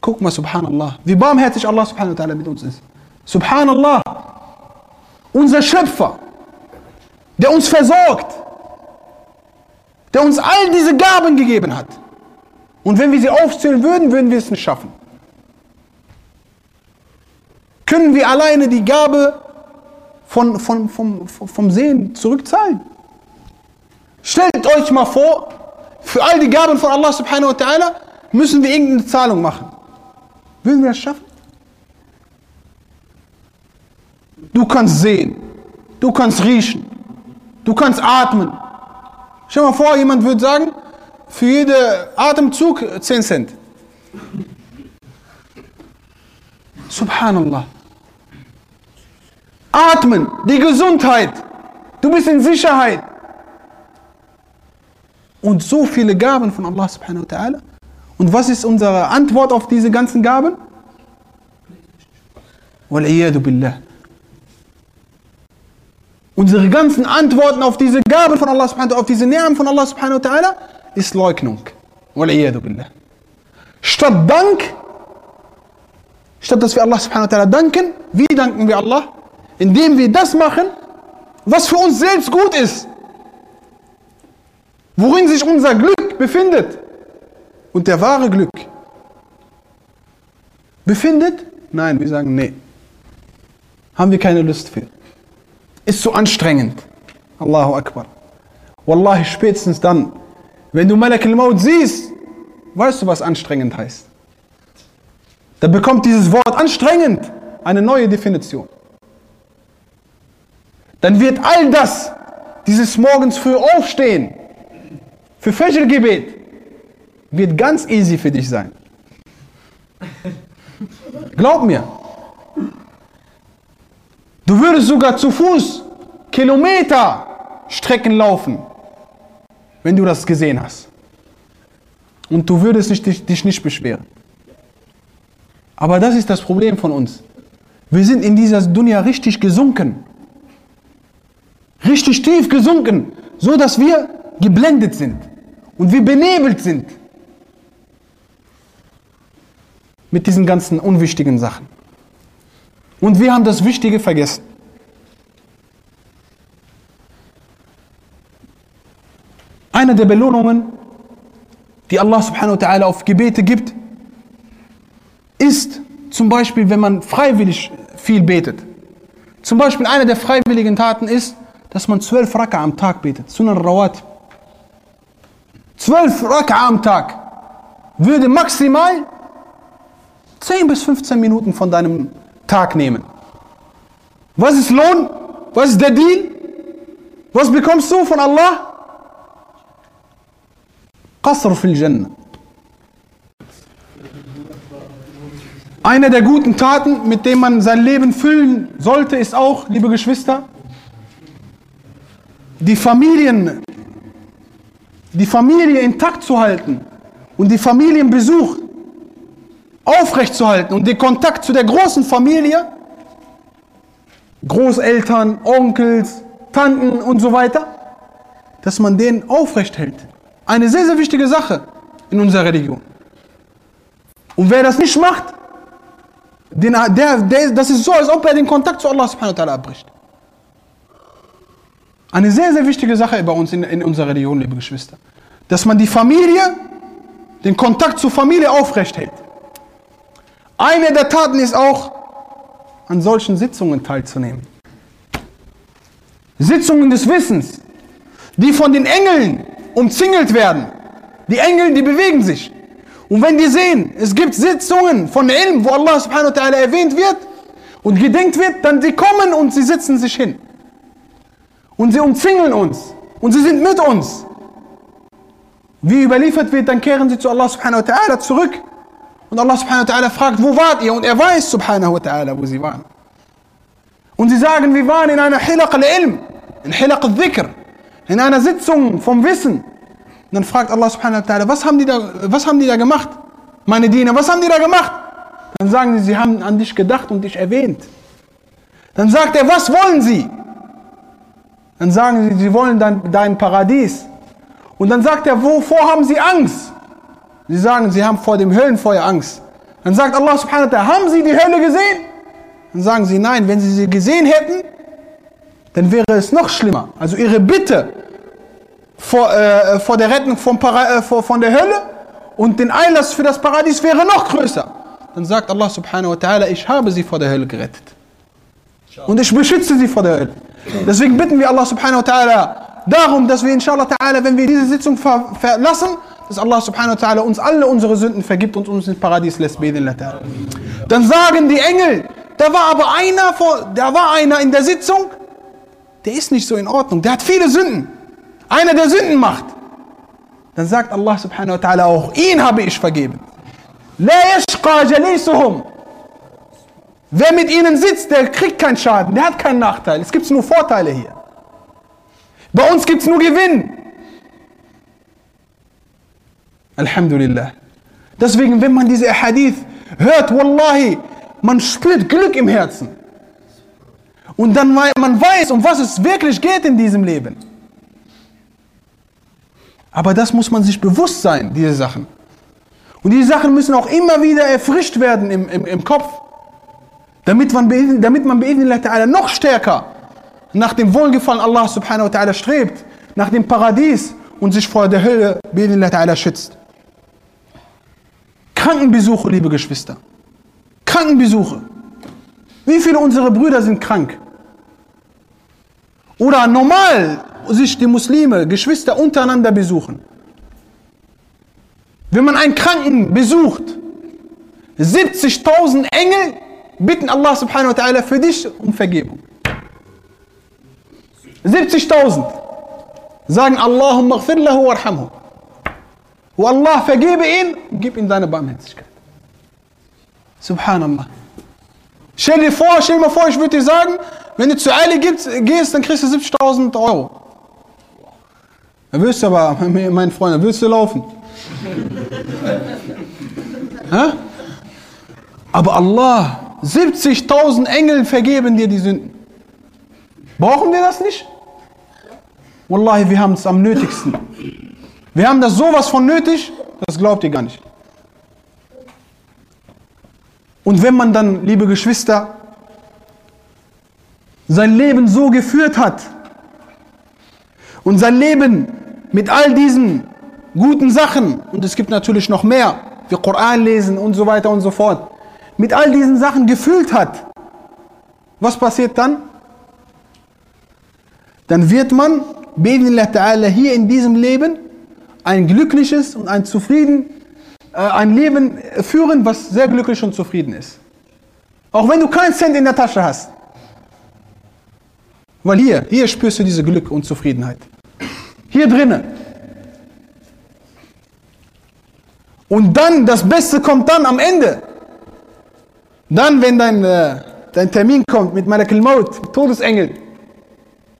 Speaker 1: Guck mal, subhanallah, wie barmherzig Allah subhanahu wa ta'ala mit uns ist. Subhanallah, unser Schöpfer, der uns versorgt, der uns all diese Gaben gegeben hat. Und wenn wir sie aufzählen würden, würden wir es nicht schaffen. Können wir alleine die Gabe von, von, vom, vom Sehen zurückzahlen? Stellt euch mal vor, Für all die Gaben von Allah subhanahu wa ta'ala müssen wir irgendeine Zahlung machen. Würden wir das schaffen? Du kannst sehen, du kannst riechen, du kannst atmen. Stell mal vor, jemand würde sagen, für jeden Atemzug 10 Cent. Subhanallah. Atmen, die Gesundheit. Du bist in Sicherheit. Und so viele Gaben von Allah subhanahu wa ta'ala. Und was ist unsere Antwort auf diese ganzen Gaben? Wal'iyadu billah. Unsere ganzen Antworten auf diese Gaben von Allah subhanahu wa ta'ala, auf diese Namen von Allah subhanahu wa ta'ala, ist Leugnung. Billah. Statt Dank, statt dass wir Allah subhanahu wa ta'ala danken, wie danken wir Allah? Indem wir das machen, was für uns selbst gut ist. Worin sich unser Glück befindet. Und der wahre Glück befindet? Nein, wir sagen nee. Haben wir keine Lust für. Ist zu anstrengend. Allahu Akbar. Wallahi, spätestens dann, wenn du Malak al-Maut siehst, weißt du, was anstrengend heißt. Da bekommt dieses Wort anstrengend eine neue Definition. Dann wird all das, dieses morgens früh aufstehen, für Fajr-Gebet, wird ganz easy für dich sein. Glaub mir. Du würdest sogar zu Fuß Kilometer Strecken laufen, wenn du das gesehen hast. Und du würdest dich, dich, dich nicht beschweren. Aber das ist das Problem von uns. Wir sind in dieser Dunya richtig gesunken. Richtig tief gesunken, so dass wir geblendet sind und wir benebelt sind mit diesen ganzen unwichtigen Sachen. Und wir haben das Wichtige vergessen. Eine der Belohnungen, die Allah subhanahu wa ta'ala auf Gebete gibt, ist zum Beispiel, wenn man freiwillig viel betet. Zum Beispiel eine der freiwilligen Taten ist, dass man zwölf Raka am Tag betet. Sunan Rawat. Zwölf Raka am Tag würde maximal 10 bis 15 Minuten von deinem Tag nehmen. Was ist Lohn? Was ist der Deal? Was bekommst du von Allah? Qasr fil Jannah. Eine der guten Taten, mit denen man sein Leben füllen sollte, ist auch, liebe Geschwister, die Familien, die Familie intakt zu halten und die Familienbesuch aufrechtzuerhalten und den Kontakt zu der großen Familie, Großeltern, Onkels, Tanten und so weiter, dass man den aufrecht hält. Eine sehr, sehr wichtige Sache in unserer Religion. Und wer das nicht macht, den, der, der, das ist so, als ob er den Kontakt zu Allah subhanahu wa ta'ala abbricht. Eine sehr, sehr wichtige Sache bei uns in, in unserer Religion, liebe Geschwister. Dass man die Familie, den Kontakt zur Familie aufrecht hält. Eine der Taten ist auch, an solchen Sitzungen teilzunehmen. Sitzungen des Wissens, die von den Engeln umzingelt werden. Die Engel, die bewegen sich. Und wenn die sehen, es gibt Sitzungen von Ilm, wo Allah subhanahu wa ta'ala erwähnt wird und gedenkt wird, dann sie kommen und sie sitzen sich hin. Und sie umzingeln uns. Und sie sind mit uns. Wie überliefert wird, dann kehren sie zu Allah subhanahu wa ta'ala zurück. Und Allah subhanahu wa ta'ala fragt, wo wart ihr? Und er weiß subhanahu wa ta'ala, wo sie waren. Und sie sagen, wir waren in einer Hilaq al-Ilm, in Hilaq al-Dhikr, in einer Sitzung vom Wissen. Und dann fragt Allah subhanahu wa ta'ala, was, haben die da, was haben die da gemacht? Meine Diener, was haben die da gemacht? Dann sagen sie, sie haben an dich gedacht und dich erwähnt. Dann sagt er, was wollen sie? Dann sagen sie, sie wollen dein, dein Paradies. Und dann sagt er, wovor haben sie Angst? Sie sagen, sie haben vor dem Höllenfeuer Angst. Dann sagt Allah subhanahu wa ta'ala, haben sie die Hölle gesehen? Dann sagen sie, nein, wenn sie sie gesehen hätten, dann wäre es noch schlimmer. Also ihre Bitte vor, äh, vor der Rettung vom Para, äh, vor, von der Hölle und den Einlass für das Paradies wäre noch größer. Dann sagt Allah subhanahu wa ta'ala, ich habe sie vor der Hölle gerettet. Und ich beschütze sie vor der Hölle. Deswegen bitten wir Allah subhanahu wa ta'ala, darum, dass wir inshallah ta'ala, wenn wir diese Sitzung ver verlassen, dass Allah subhanahu wa ta'ala uns alle unsere Sünden vergibt und uns ins Paradies lässt. Dann sagen die Engel, da war aber einer, vor, da war einer in der Sitzung, der ist nicht so in Ordnung, der hat viele Sünden. Einer, der Sünden macht. Dann sagt Allah subhanahu wa ta'ala auch, ihn habe ich vergeben. Wer mit ihnen sitzt, der kriegt keinen Schaden, der hat keinen Nachteil. Es gibt nur Vorteile hier. Bei uns gibt es nur Gewinn. Alhamdulillah. Deswegen, wenn man diese Hadith hört, Wallahi, man spürt Glück im Herzen. Und dann man weiß, um was es wirklich geht in diesem Leben. Aber das muss man sich bewusst sein, diese Sachen. Und diese Sachen müssen auch immer wieder erfrischt werden im, im, im Kopf, damit man, damit man noch stärker nach dem Wohlgefallen Allah subhanahu wa ta'ala strebt, nach dem Paradies und sich vor der Hölle schützt. Krankenbesuche, liebe Geschwister. Krankenbesuche. Wie viele unserer Brüder sind krank? Oder normal sich die Muslime, Geschwister untereinander besuchen. Wenn man einen Kranken besucht, 70.000 Engel bitten Allah subhanahu wa ta'ala für dich um Vergebung. 70.000 sagen Allahumma gfir lahu warhamhu. O Allah, vergebe und gib ihm deine Barmherzigkeit. Subhanallah. Stell dir vor, stell mal vor, ich würde dir sagen, wenn du zu Ali gehst, dann kriegst du 70.000 Euro. Dann wirst du aber, *laughs* mein Freund, dann willst du laufen. *laughs* aber Allah, 70.000 Engel vergeben dir die Sünden. Brauchen wir das nicht? Wallahi, wir haben es am nötigsten. Wir haben das sowas von nötig, das glaubt ihr gar nicht. Und wenn man dann, liebe Geschwister, sein Leben so geführt hat und sein Leben mit all diesen guten Sachen, und es gibt natürlich noch mehr, wie Koran lesen und so weiter und so fort, mit all diesen Sachen gefüllt hat, was passiert dann? Dann wird man, hier in diesem Leben, ein glückliches und ein zufrieden äh, ein Leben führen, was sehr glücklich und zufrieden ist. Auch wenn du keinen Cent in der Tasche hast. Weil hier, hier spürst du diese Glück und Zufriedenheit. Hier drinnen. Und dann, das Beste kommt dann am Ende. Dann, wenn dein, äh, dein Termin kommt mit Malakil Maut, Todesengel,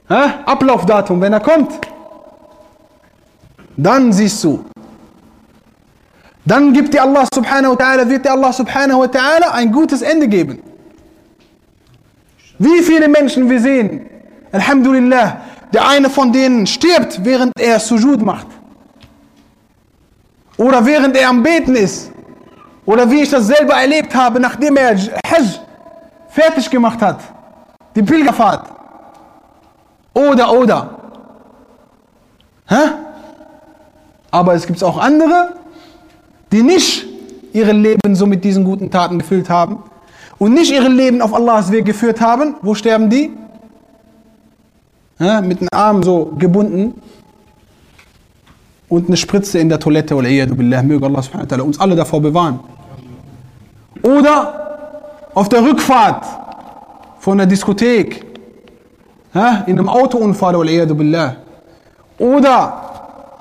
Speaker 1: Hä? Ablaufdatum, wenn er kommt, dann siehst du, dann gibt dir Allah subhanahu wa ta'ala, wird dir Allah subhanahu wa ta'ala ein gutes Ende geben. Wie viele Menschen wir sehen, Alhamdulillah, der eine von denen stirbt, während er Sujud macht. Oder während er am Beten ist. Oder wie ich das selber erlebt habe, nachdem er Hajj fertig gemacht hat. Die Pilgerfahrt. Oder, oder. Hä? Aber es gibt auch andere, die nicht ihr Leben so mit diesen guten Taten gefüllt haben und nicht ihr Leben auf Allahs Weg geführt haben, wo sterben die? Ja, mit den Armen so gebunden und eine Spritze in der Toilette. Möge Allah subhanahu uns alle davor bewahren. Oder auf der Rückfahrt von der Diskothek, ja, in einem Autounfall. Billah. Oder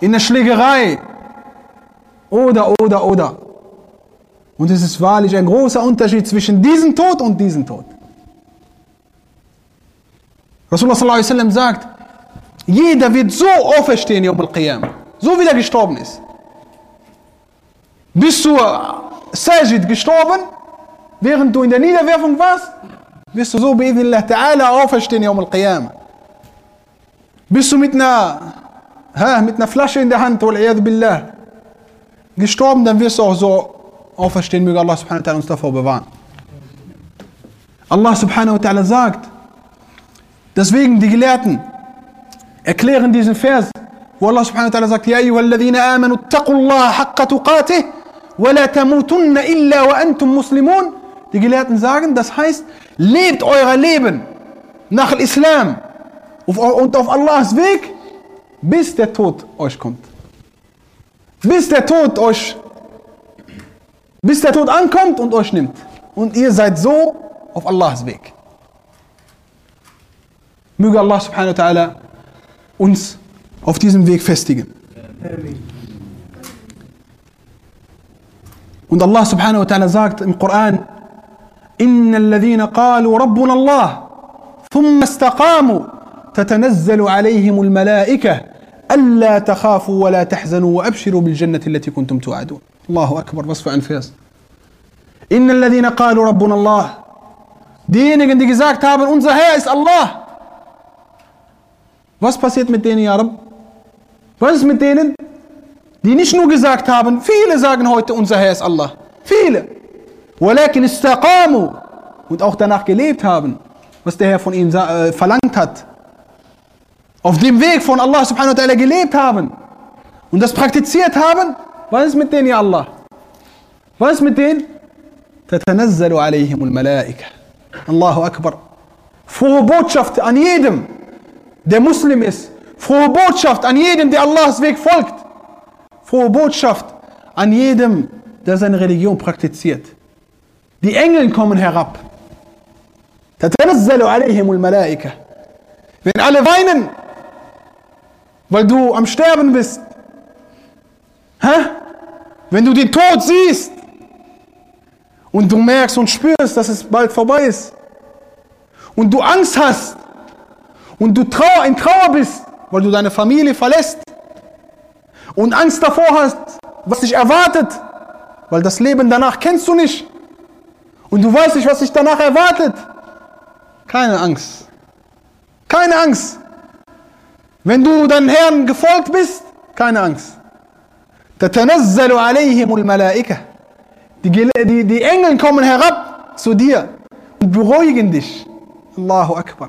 Speaker 1: in der Schlägerei oder, oder, oder. Und es ist wahrlich ein großer Unterschied zwischen diesem Tod und diesem Tod. Rasulullah sallallahu sagt, jeder wird so auferstehen, Yom al-Qiyam, so wie er gestorben ist. Bist du Sajid gestorben, während du in der Niederwerfung warst, wirst du so bi'idhnillah ta'ala auferstehen, Yom al-Qiyam. Bist du mit einer, mit einer Flasche in der Hand, gestorben, dann wirst du auch so auferstehen. Möge Allah subhanahu wa ta'ala uns davor bewahren. Allah subhanahu wa ta'ala sagt, deswegen die Gelehrten erklären diesen Vers, wo Allah subhanahu wa ta'ala sagt. Die Gelehrten sagen, das heißt, lebt euer Leben nach Islam und auf Allahs Weg bis der Tod euch kommt. Bis der Tod euch, bis der Tod ankommt und euch nimmt. Und ihr seid so auf Allahs Weg. Möge Allah subhanahu wa ta'ala uns auf diesem Weg festigen. Und Allah subhanahu wa ta'ala sagt im Koran, إن الذين قالوا ربنا الله ثم استقاموا تتنزل عليهم الملائكة ألا تخافوا ولا تحزنوا وأبشروا بالجنة التي كنتم توعدون الله أكبر was für ein Vers إن الذين قالوا ربنا الله diejenigen die gesagt haben unser Herr ist Allah was passiert mit denen ja Rab was ist mit denen die nicht nur gesagt haben viele sagen heute unser Herr ist Allah viele ولكن استقاموا und auch danach gelebt haben, was der Herr von ihnen äh, verlangt hat. Auf dem Weg von Allah subhanahu wa ta'ala gelebt haben und das praktiziert haben, was ist mit denen, ja Allah? Was ist mit denen? تتنزل عليهم الملائكة Allahu Akbar. Frohe Botschaft an jedem, der Muslim ist. Frohe Botschaft an jedem, der Allahs Weg folgt. Frohe Botschaft an jedem, der seine Religion praktiziert. Die Engel kommen herab. تتنزل عليهم الملائكة. Wenn alle weinen, weil du am Sterben bist. Hä? Wenn du den Tod siehst und du merkst und spürst, dass es bald vorbei ist und du Angst hast und du Trauer, in Trauer bist, weil du deine Familie verlässt und Angst davor hast, was dich erwartet, weil das Leben danach kennst du nicht und du weißt nicht, was dich danach erwartet. Keine Angst. Keine Angst. Wenn du deinem Herrn gefolgt bist, keine Angst. تتنزل عليهم الملائكة. Die, die, die Engel kommen herab zu dir und beruhigen dich. Allahu Akbar.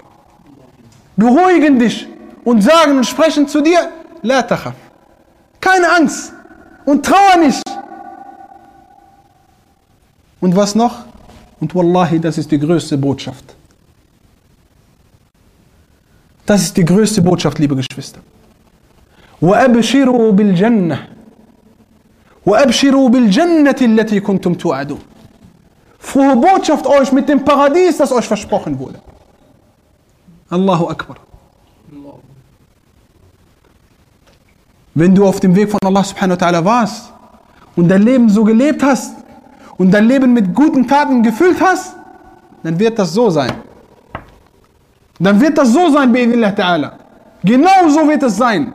Speaker 1: Beruhigen dich und sagen und sprechen zu dir, La takhaf. Keine Angst und trauer nicht. Und was noch? Und Wallahi, das ist die größte Botschaft. Das ist die größte Botschaft, liebe Geschwister. وأبشروا بالجنة وأبشروا بالجنة التي كنتم توعدون Frohe Botschaft euch mit dem Paradies, das euch versprochen wurde. Allahu Akbar. Wenn du auf dem Weg von Allah subhanahu wa ta'ala warst und dein Leben so gelebt hast, und dein Leben mit guten Taten gefüllt hast, dann wird das so sein. Dann wird das so sein, bi'idillah ta'ala. Genau so wird es sein.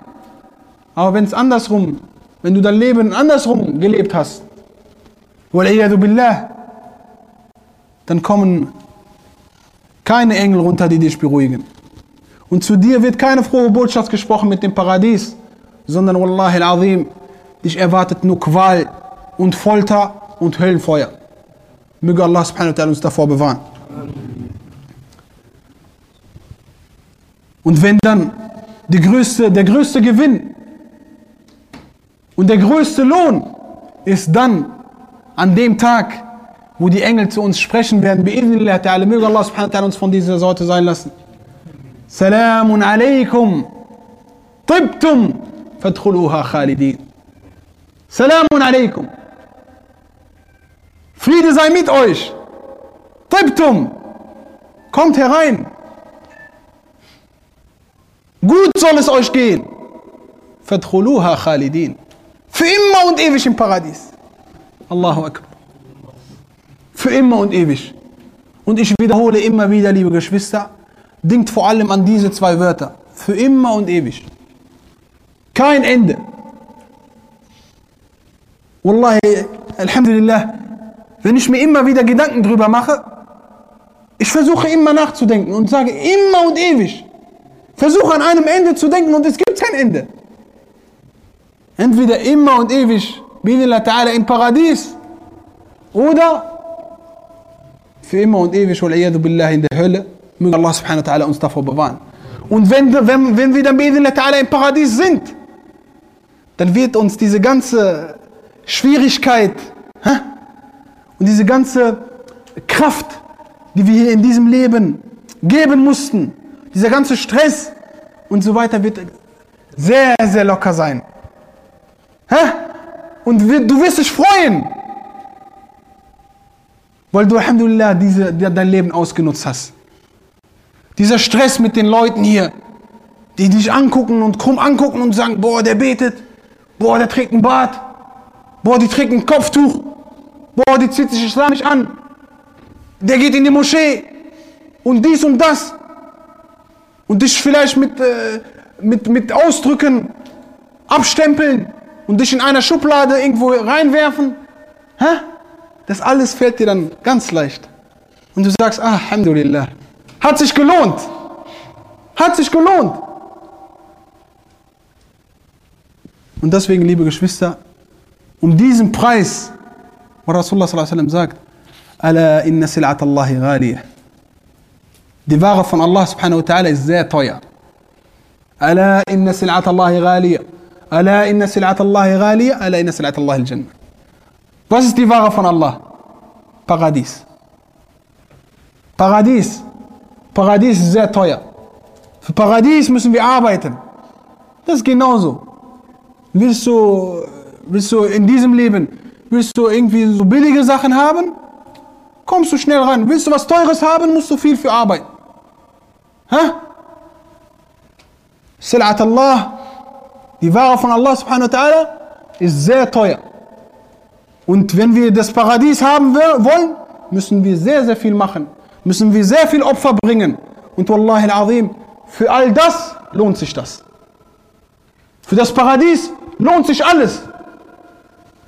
Speaker 1: Aber wenn es andersrum, wenn du dein Leben andersrum gelebt hast, billah, dann kommen keine Engel runter, die dich beruhigen. Und zu dir wird keine frohe Botschaft gesprochen mit dem Paradies, sondern Wallahi al-Azim, dich erwartet nur Qual und Folter und Höllenfeuer. Möge Allah subhanahu wa ta'ala uns davor bewahren. Und wenn dann größte, der größte Gewinn und der größte Lohn ist dann an dem Tag, wo die Engel zu uns sprechen werden, bi'idhnillah ta'ala, möge Allah subhanahu wa ta'ala uns von dieser Sorte sein lassen. Salamun alaykum, tibtum, fadkhuluha khalidin. Salamun alaykum. Friede sei mit euch. Tibtum. Kommt herein. Gut soll es euch gehen. Fadkhuluha khalidin. Für immer und ewig im Paradies. Allahu Akbar. Für immer und ewig. Und ich wiederhole immer wieder, liebe Geschwister, denkt vor allem an diese zwei Wörter. Für immer und ewig. Kein Ende. Wallahi, Alhamdulillah, wenn ich mir immer wieder Gedanken drüber mache, ich versuche immer nachzudenken und sage immer und ewig. Versuche an einem Ende zu denken und es gibt kein Ende. Entweder immer und ewig, Binillah Ta'ala im Paradies oder für immer und ewig, billah, in der Hölle. Möge Allah subhanahu wa ta'ala uns davor bewahren. Und wenn, wenn, wenn wir dann Binillah Ta'ala im Paradies sind, dann wird uns diese ganze Schwierigkeit, hä? Und diese ganze Kraft, die wir hier in diesem Leben geben mussten, dieser ganze Stress und so weiter wird sehr, sehr locker sein. Hä? Und du wirst dich freuen. Weil du, Alhamdulillah, diese, dein Leben ausgenutzt hast. Dieser Stress mit den Leuten hier, die dich angucken und krumm angucken und sagen, boah, der betet, boah, der trägt ein Bart, boah, die trägt ein Kopftuch, boah, die zieht sich islamisch an, der geht in die Moschee und dies und das und dich vielleicht mit, äh, mit, mit Ausdrücken abstempeln und dich in einer Schublade irgendwo reinwerfen. Hä? Das alles fällt dir dann ganz leicht. Und du sagst, ah, Alhamdulillah, hat sich gelohnt. Hat sich gelohnt. Und deswegen, liebe Geschwister, um diesen Preis, wo Rasulullah sagt, Ala inna sil'at Allahi ghaliyah. دي فاغه فن الله سبحانه وتعالى إزاي طويا ألا إن سلعة الله غالية. ألا إن سلعة الله غالية. ألا إن سلعة الله الجنة. بس دي فاغه فن الله. باغاديس باغاديس باغاديس إزاي طويا في باغاديس مسن بيعابيتن Das genauso. Willst du, willst du in diesem Leben, willst du irgendwie so billige Sachen haben? Kommst du schnell ran. Willst du was Teures haben, musst du viel für arbeiten. Hä? Sil'at Allah, die Ware von Allah subhanahu wa ta'ala, ist sehr teuer. Und wenn wir das Paradies haben wollen, müssen wir sehr, sehr viel machen. Müssen wir sehr viel Opfer bringen. Und Wallahi al-Azim, für all das lohnt sich das. Für das Paradies lohnt sich alles.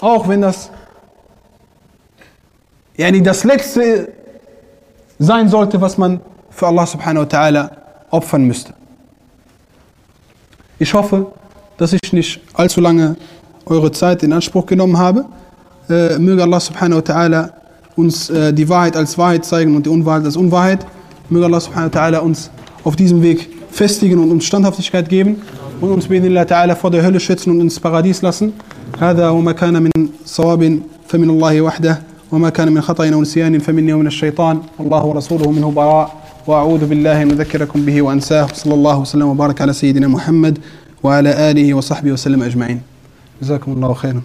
Speaker 1: Auch wenn das yani das letzte sein sollte, was man für Allah subhanahu wa ta'ala opfern müsste. Ich hoffe, dass ich nicht allzu lange eure Zeit in Anspruch genommen habe. Äh, möge Allah subhanahu wa ta'ala uns äh, die Wahrheit als Wahrheit zeigen und die Unwahrheit als Unwahrheit. Möge Allah subhanahu wa ta'ala uns auf diesem Weg festigen und uns Standhaftigkeit geben und uns بإذن ta'ala vor der Hölle schützen und ins Paradies lassen. هذا وما كان من صواب فمن الله وحده وما كان من خطأ أو نسيان فمني ومن الشيطان. والله ورسوله منه براء. وأعوذ بالله أن أذكركم به وأنساه. صلى الله وسلم وبارك على سيدنا محمد وعلى آله وصحبه وسلم أجمعين. جزاكم الله خيرا.